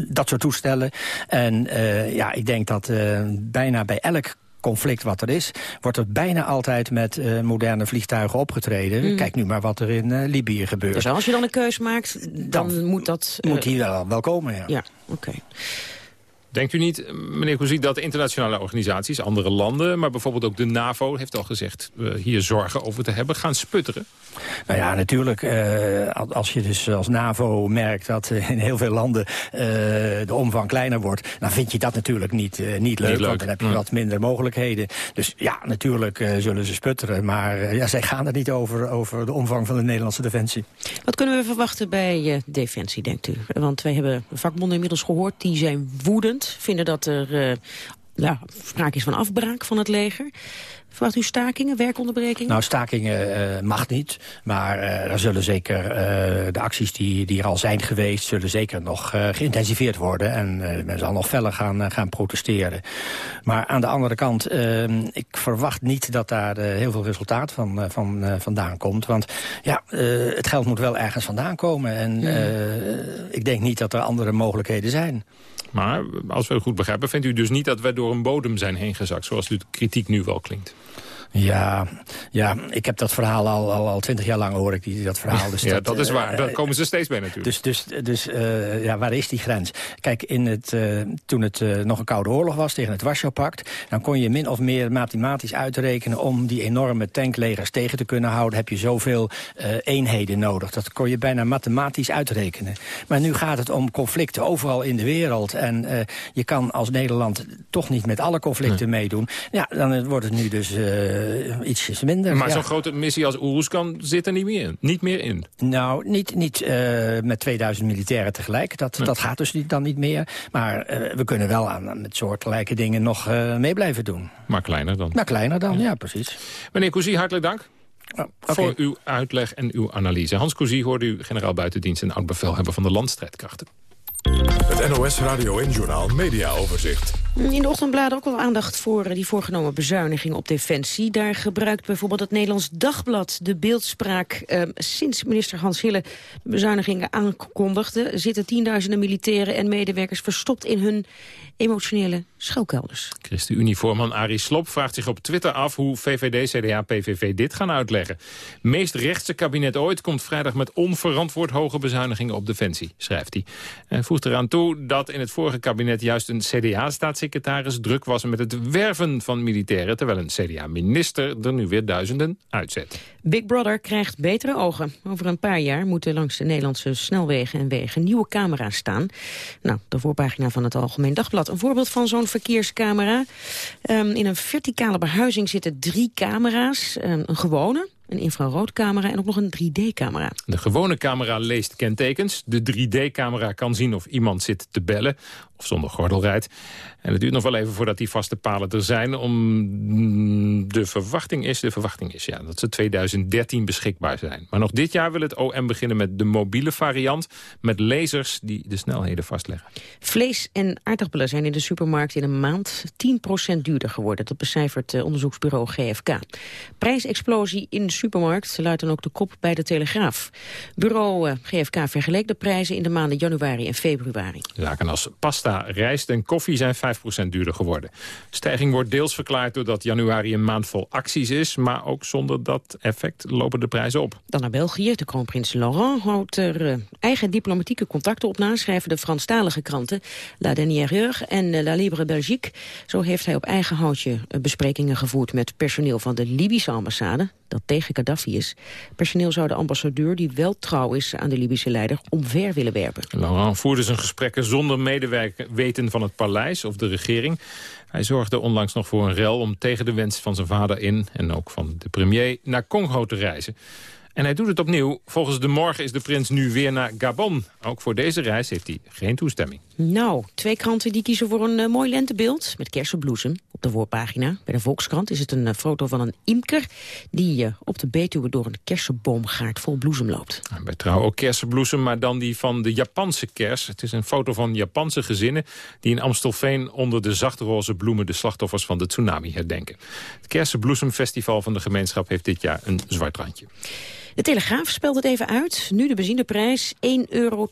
S38: dat soort toestellen. En ja, ik denk dat bijna bij elk conflict wat er is, wordt er bijna altijd met uh, moderne vliegtuigen opgetreden. Mm. Kijk nu maar wat er in uh, Libië gebeurt.
S9: Dus als je dan een keus maakt, dan, dan moet dat...
S38: Uh, moet die wel, wel komen, ja.
S9: Ja, oké. Okay.
S10: Denkt u niet, meneer Cousy, dat internationale organisaties, andere landen... maar bijvoorbeeld ook de NAVO, heeft al gezegd hier zorgen over te hebben... gaan sputteren?
S38: Nou ja, natuurlijk. Uh, als je dus als NAVO merkt dat uh, in heel veel landen uh, de omvang kleiner wordt... dan vind je dat natuurlijk niet, niet, leuk, niet, leuk, want dan heb je hm. wat minder mogelijkheden. Dus ja, natuurlijk zullen ze sputteren. Maar ja, zij gaan er niet over, over de omvang van de Nederlandse Defensie.
S9: Wat kunnen we verwachten bij Defensie, denkt u? Want wij hebben vakbonden inmiddels gehoord, die zijn woedend. Vinden dat er ja, sprake is van afbraak van het leger. Verwacht u stakingen, werkonderbrekingen?
S38: Nou, stakingen uh, mag niet. Maar uh, er zullen zeker uh, de acties die, die er al zijn geweest... zullen zeker nog geïntensiveerd worden. En men zal nog feller gaan, gaan protesteren. Maar aan de andere kant, ik verwacht niet dat daar heel veel resultaat van, van, vandaan komt. Want ja, het geld moet wel ergens vandaan komen. En ik denk niet dat er andere mogelijkheden zijn.
S10: Maar als we het goed begrijpen, vindt u dus niet dat we door een bodem zijn heen gezakt... zoals de kritiek nu wel klinkt?
S38: Ja, ja, ik heb dat verhaal al, al, al twintig jaar lang hoor ik die, dat verhaal.
S10: Dus ja, dat, dat is waar. Uh, Daar komen ze steeds bij natuurlijk.
S38: Dus, dus, dus uh, ja, waar is die grens? Kijk, in het, uh, toen het nog een koude oorlog was tegen het Warschau-pact... dan kon je min of meer mathematisch uitrekenen... om die enorme tanklegers tegen te kunnen houden... heb je zoveel eenheden nodig. Dat kon je bijna mathematisch uitrekenen. Maar nu gaat het om conflicten overal in de wereld. En je kan als Nederland toch niet met alle conflicten meedoen. Ja, dan wordt het nu dus uh, ietsjes minder.
S10: Maar zo'n grote missie als Oeruzkan zit er niet meer in? Niet meer in?
S38: Nou, niet, niet uh, met 2000 militairen tegelijk. Dat, dat gaat dus niet, dan niet meer. Maar uh, we kunnen wel aan met soortgelijke dingen nog mee blijven doen.
S10: Maar kleiner dan?
S38: Maar kleiner dan, ja, ja precies.
S10: Meneer Cousy, hartelijk dank. Oh, okay. Voor uw uitleg en uw analyse. Hans Cousy hoorde u generaal buitendienst en oud-bevelhebber van de landstrijdkrachten.
S1: Het NOS Radio en Journal Media Overzicht.
S9: In de ochtendbladen ook al aandacht voor die voorgenomen bezuiniging op defensie. Daar gebruikt bijvoorbeeld het Nederlands Dagblad de beeldspraak. Eh, sinds minister Hans Hille bezuinigingen aankondigde... zitten tienduizenden militairen en medewerkers verstopt in hun emotionele schuilkelders.
S10: ChristenUnie-voorman Arie Slob vraagt zich op Twitter af... hoe VVD, CDA, PVV dit gaan uitleggen. Meest rechtse kabinet ooit komt vrijdag met onverantwoord hoge bezuinigingen op defensie, schrijft hij. En voegt eraan toe dat in het vorige kabinet juist een CDA-staatssecretaris druk was met het werven van militairen... terwijl een CDA-minister er nu weer duizenden uitzet.
S9: Big Brother krijgt betere ogen. Over een paar jaar moeten langs de Nederlandse snelwegen en wegen nieuwe camera's staan. Nou, de voorpagina van het Algemeen Dagblad. Een voorbeeld van zo'n verkeerscamera. Um, in een verticale behuizing zitten drie camera's. Um, een gewone, een infraroodcamera en ook nog een 3D-camera.
S10: De gewone camera leest kentekens. De 3D-camera kan zien of iemand zit te bellen of zonder gordel rijdt. En het duurt nog wel even voordat die vaste palen er zijn. Om de verwachting is, de verwachting is ja, dat ze 2013 beschikbaar zijn. Maar nog dit jaar wil het OM beginnen met de mobiele variant... met lasers die de snelheden vastleggen.
S9: Vlees en aardappelen zijn in de supermarkt in een maand 10% duurder geworden. Dat becijfert eh, onderzoeksbureau GFK. Prijsexplosie in supermarkt luidt dan ook de kop bij de Telegraaf. Bureau eh, GFK vergeleek de prijzen in de maanden januari en februari.
S10: Zaken als pasta, rijst en koffie zijn 5% duurder geworden. stijging wordt deels verklaard doordat januari een maand vol acties is... maar ook zonder dat effect lopen de prijzen op.
S9: Dan naar België. De kroonprins Laurent houdt er uh, eigen diplomatieke contacten op na... schrijven de Franstalige kranten La Dernière Heure en uh, La Libre Belgique. Zo heeft hij op eigen houtje uh, besprekingen gevoerd... met personeel van de Libische ambassade dat tegen Gaddafi is. Personeel zou de ambassadeur, die wel trouw is aan de Libische leider, omver willen werpen.
S10: Laurent voerde zijn gesprekken zonder medeweten van het paleis of de regering. Hij zorgde onlangs nog voor een rel om tegen de wens van zijn vader in... en ook van de premier naar Congo te reizen. En hij doet het opnieuw. Volgens de morgen is de prins nu weer naar Gabon. Ook voor deze reis heeft hij geen toestemming.
S9: Nou, twee kranten die kiezen voor een uh, mooi lentebeeld met kersenbloesem. Op de voorpagina bij de Volkskrant is het een uh, foto van een imker... die uh, op de Betuwe door een kersenboomgaard vol bloesem loopt.
S10: En bij trouw ook kersenbloesem, maar dan die van de Japanse kers. Het is een foto van Japanse gezinnen... die in Amstelveen onder de zachtroze bloemen... de slachtoffers van de tsunami herdenken. Het kersenbloesemfestival van de gemeenschap heeft dit jaar een zwart randje.
S9: De Telegraaf spelt het even uit. Nu de benzineprijs 1,72 euro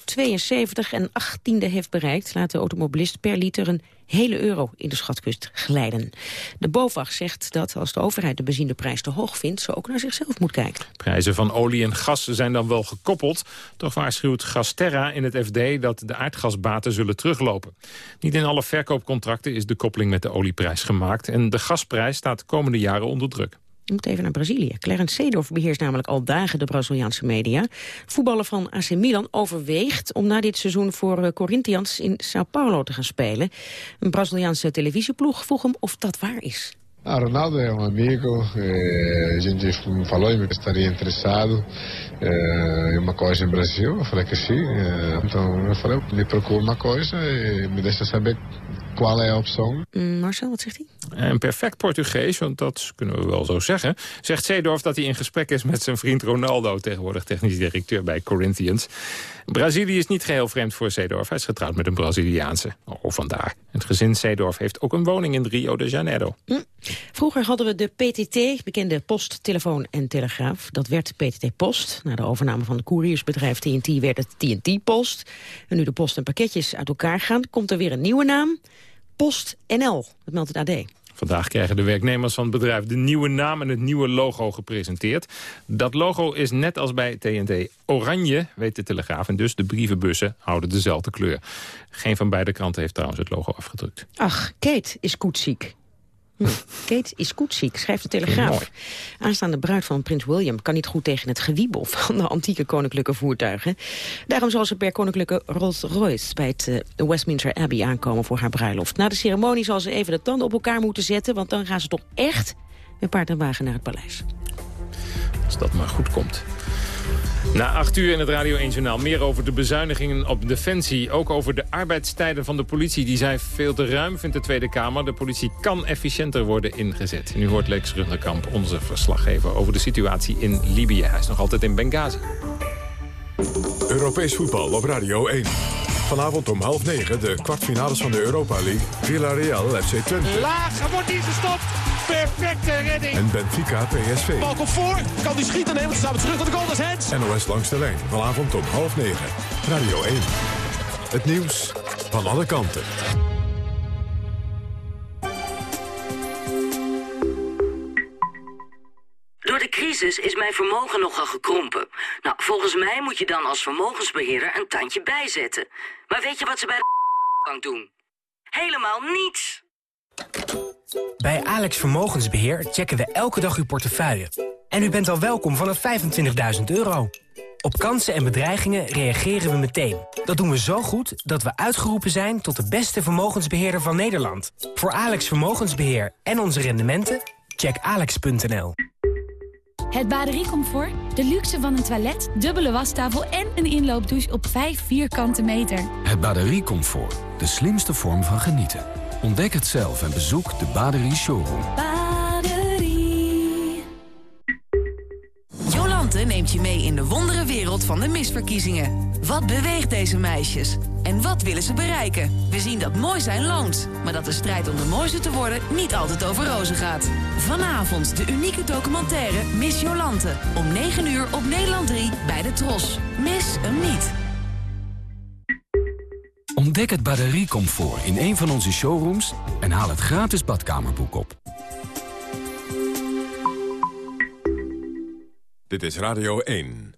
S9: en 18e heeft bereikt... laat de automobilist per liter een hele euro in de schatkust glijden. De BOVAG zegt dat als de overheid de benzineprijs te hoog vindt... ze ook naar zichzelf moet kijken.
S10: Prijzen van olie en gas zijn dan wel gekoppeld. Toch waarschuwt Gasterra in het FD dat de aardgasbaten zullen teruglopen. Niet in alle verkoopcontracten is de koppeling met de olieprijs gemaakt... en de gasprijs staat de komende jaren onder druk.
S9: Je moet even naar Brazilië. Clarence Seedorf beheerst namelijk al dagen de Braziliaanse media. Voetballer van AC Milan overweegt om na dit seizoen voor Corinthians in Sao Paulo te gaan spelen. Een Braziliaanse televisieploeg vroeg hem of dat waar is.
S39: Ah, Ronaldo é um amigo, eh, a gente falou e me estaria interessado eh, em uma coisa em Brasil, eu falei que sim, eh, então eu falei, me procura uma coisa e me deixa saber qual é a opção.
S9: Mm, Marcel, wat zegt hij?
S10: Een perfect Portugees, want dat kunnen we wel zo zeggen. Zegt Zeedorf dat hij in gesprek is met zijn vriend Ronaldo... tegenwoordig technisch directeur bij Corinthians. Brazilië is niet geheel vreemd voor Zeedorf. Hij is getrouwd met een Braziliaanse. Oh, vandaar. Het gezin Zeedorf heeft ook een woning in Rio de Janeiro.
S9: Mm. Vroeger hadden we de PTT, bekende post, telefoon en telegraaf. Dat werd PTT Post. Na de overname van het couriersbedrijf TNT werd het TNT Post. En nu de post en pakketjes uit elkaar gaan, komt er weer een nieuwe naam. Post NL, dat meldt het AD.
S10: Vandaag krijgen de werknemers van het bedrijf de nieuwe naam en het nieuwe logo gepresenteerd. Dat logo is net als bij TNT oranje, weet de Telegraaf. En dus de brievenbussen houden dezelfde kleur. Geen van beide kranten heeft trouwens het logo afgedrukt.
S9: Ach, Kate is koetsiek. Hm. Kate is koetsiek, schrijft de Telegraaf. Aanstaande bruid van prins William kan niet goed tegen het gewiebel van de antieke koninklijke voertuigen. Daarom zal ze per koninklijke Rolls-Royce bij het uh, Westminster Abbey aankomen voor haar bruiloft. Na de ceremonie zal ze even de tanden op elkaar moeten zetten, want dan gaan ze toch echt met paard en wagen naar het paleis.
S10: Als dat maar goed komt. Na acht uur in het Radio 1 Journaal meer over de bezuinigingen op Defensie. Ook over de arbeidstijden van de politie. Die zijn veel te ruim, vindt de Tweede Kamer. De politie kan efficiënter worden ingezet. Nu hoort Lex Runderkamp, onze verslaggever, over de situatie in Libië. Hij is nog altijd in Benghazi.
S1: Europees voetbal op Radio 1. Vanavond om half negen de kwartfinales van de Europa League. Villarreal FC Twente.
S40: Laag, wordt die gestopt. Perfecte redding.
S1: En Benfica PSV.
S40: Bal komt voor. Kan die schieten? Nee, want ze staan terug naar de goal. Dat is Hens.
S1: NOS langs de lijn. Vanavond om half negen. Radio 1. Het nieuws van alle kanten.
S41: Door de crisis is mijn vermogen nogal gekrompen. Nou, volgens mij moet je dan als vermogensbeheerder een tandje bijzetten. Maar weet je wat ze bij de bank doen? Helemaal niets.
S42: Bij Alex Vermogensbeheer checken we elke dag uw portefeuille. En u bent al welkom vanaf 25.000 euro. Op kansen en bedreigingen reageren we meteen. Dat doen we zo goed dat we uitgeroepen zijn tot de beste vermogensbeheerder van Nederland. Voor Alex Vermogensbeheer en onze rendementen, check alex.nl.
S43: Het bateriecomfort, de luxe van een toilet, dubbele wastafel en een inloopdouche op 5 vierkante meter.
S44: Het bateriecomfort, de slimste vorm van genieten. Ontdek het zelf en bezoek de Baderie Showroom.
S43: Baderie.
S45: Jolante neemt je mee in de wondere wereld van de misverkiezingen. Wat beweegt deze meisjes? En wat willen ze bereiken? We zien dat mooi zijn loont. Maar dat de strijd om de mooiste te worden niet altijd over rozen gaat. Vanavond de unieke documentaire Miss Jolante. Om 9 uur op Nederland 3 bij de Tros. Mis hem niet.
S44: Ontdek het batteriecomfort in een van onze showrooms en haal het gratis badkamerboek op.
S1: Dit is Radio 1.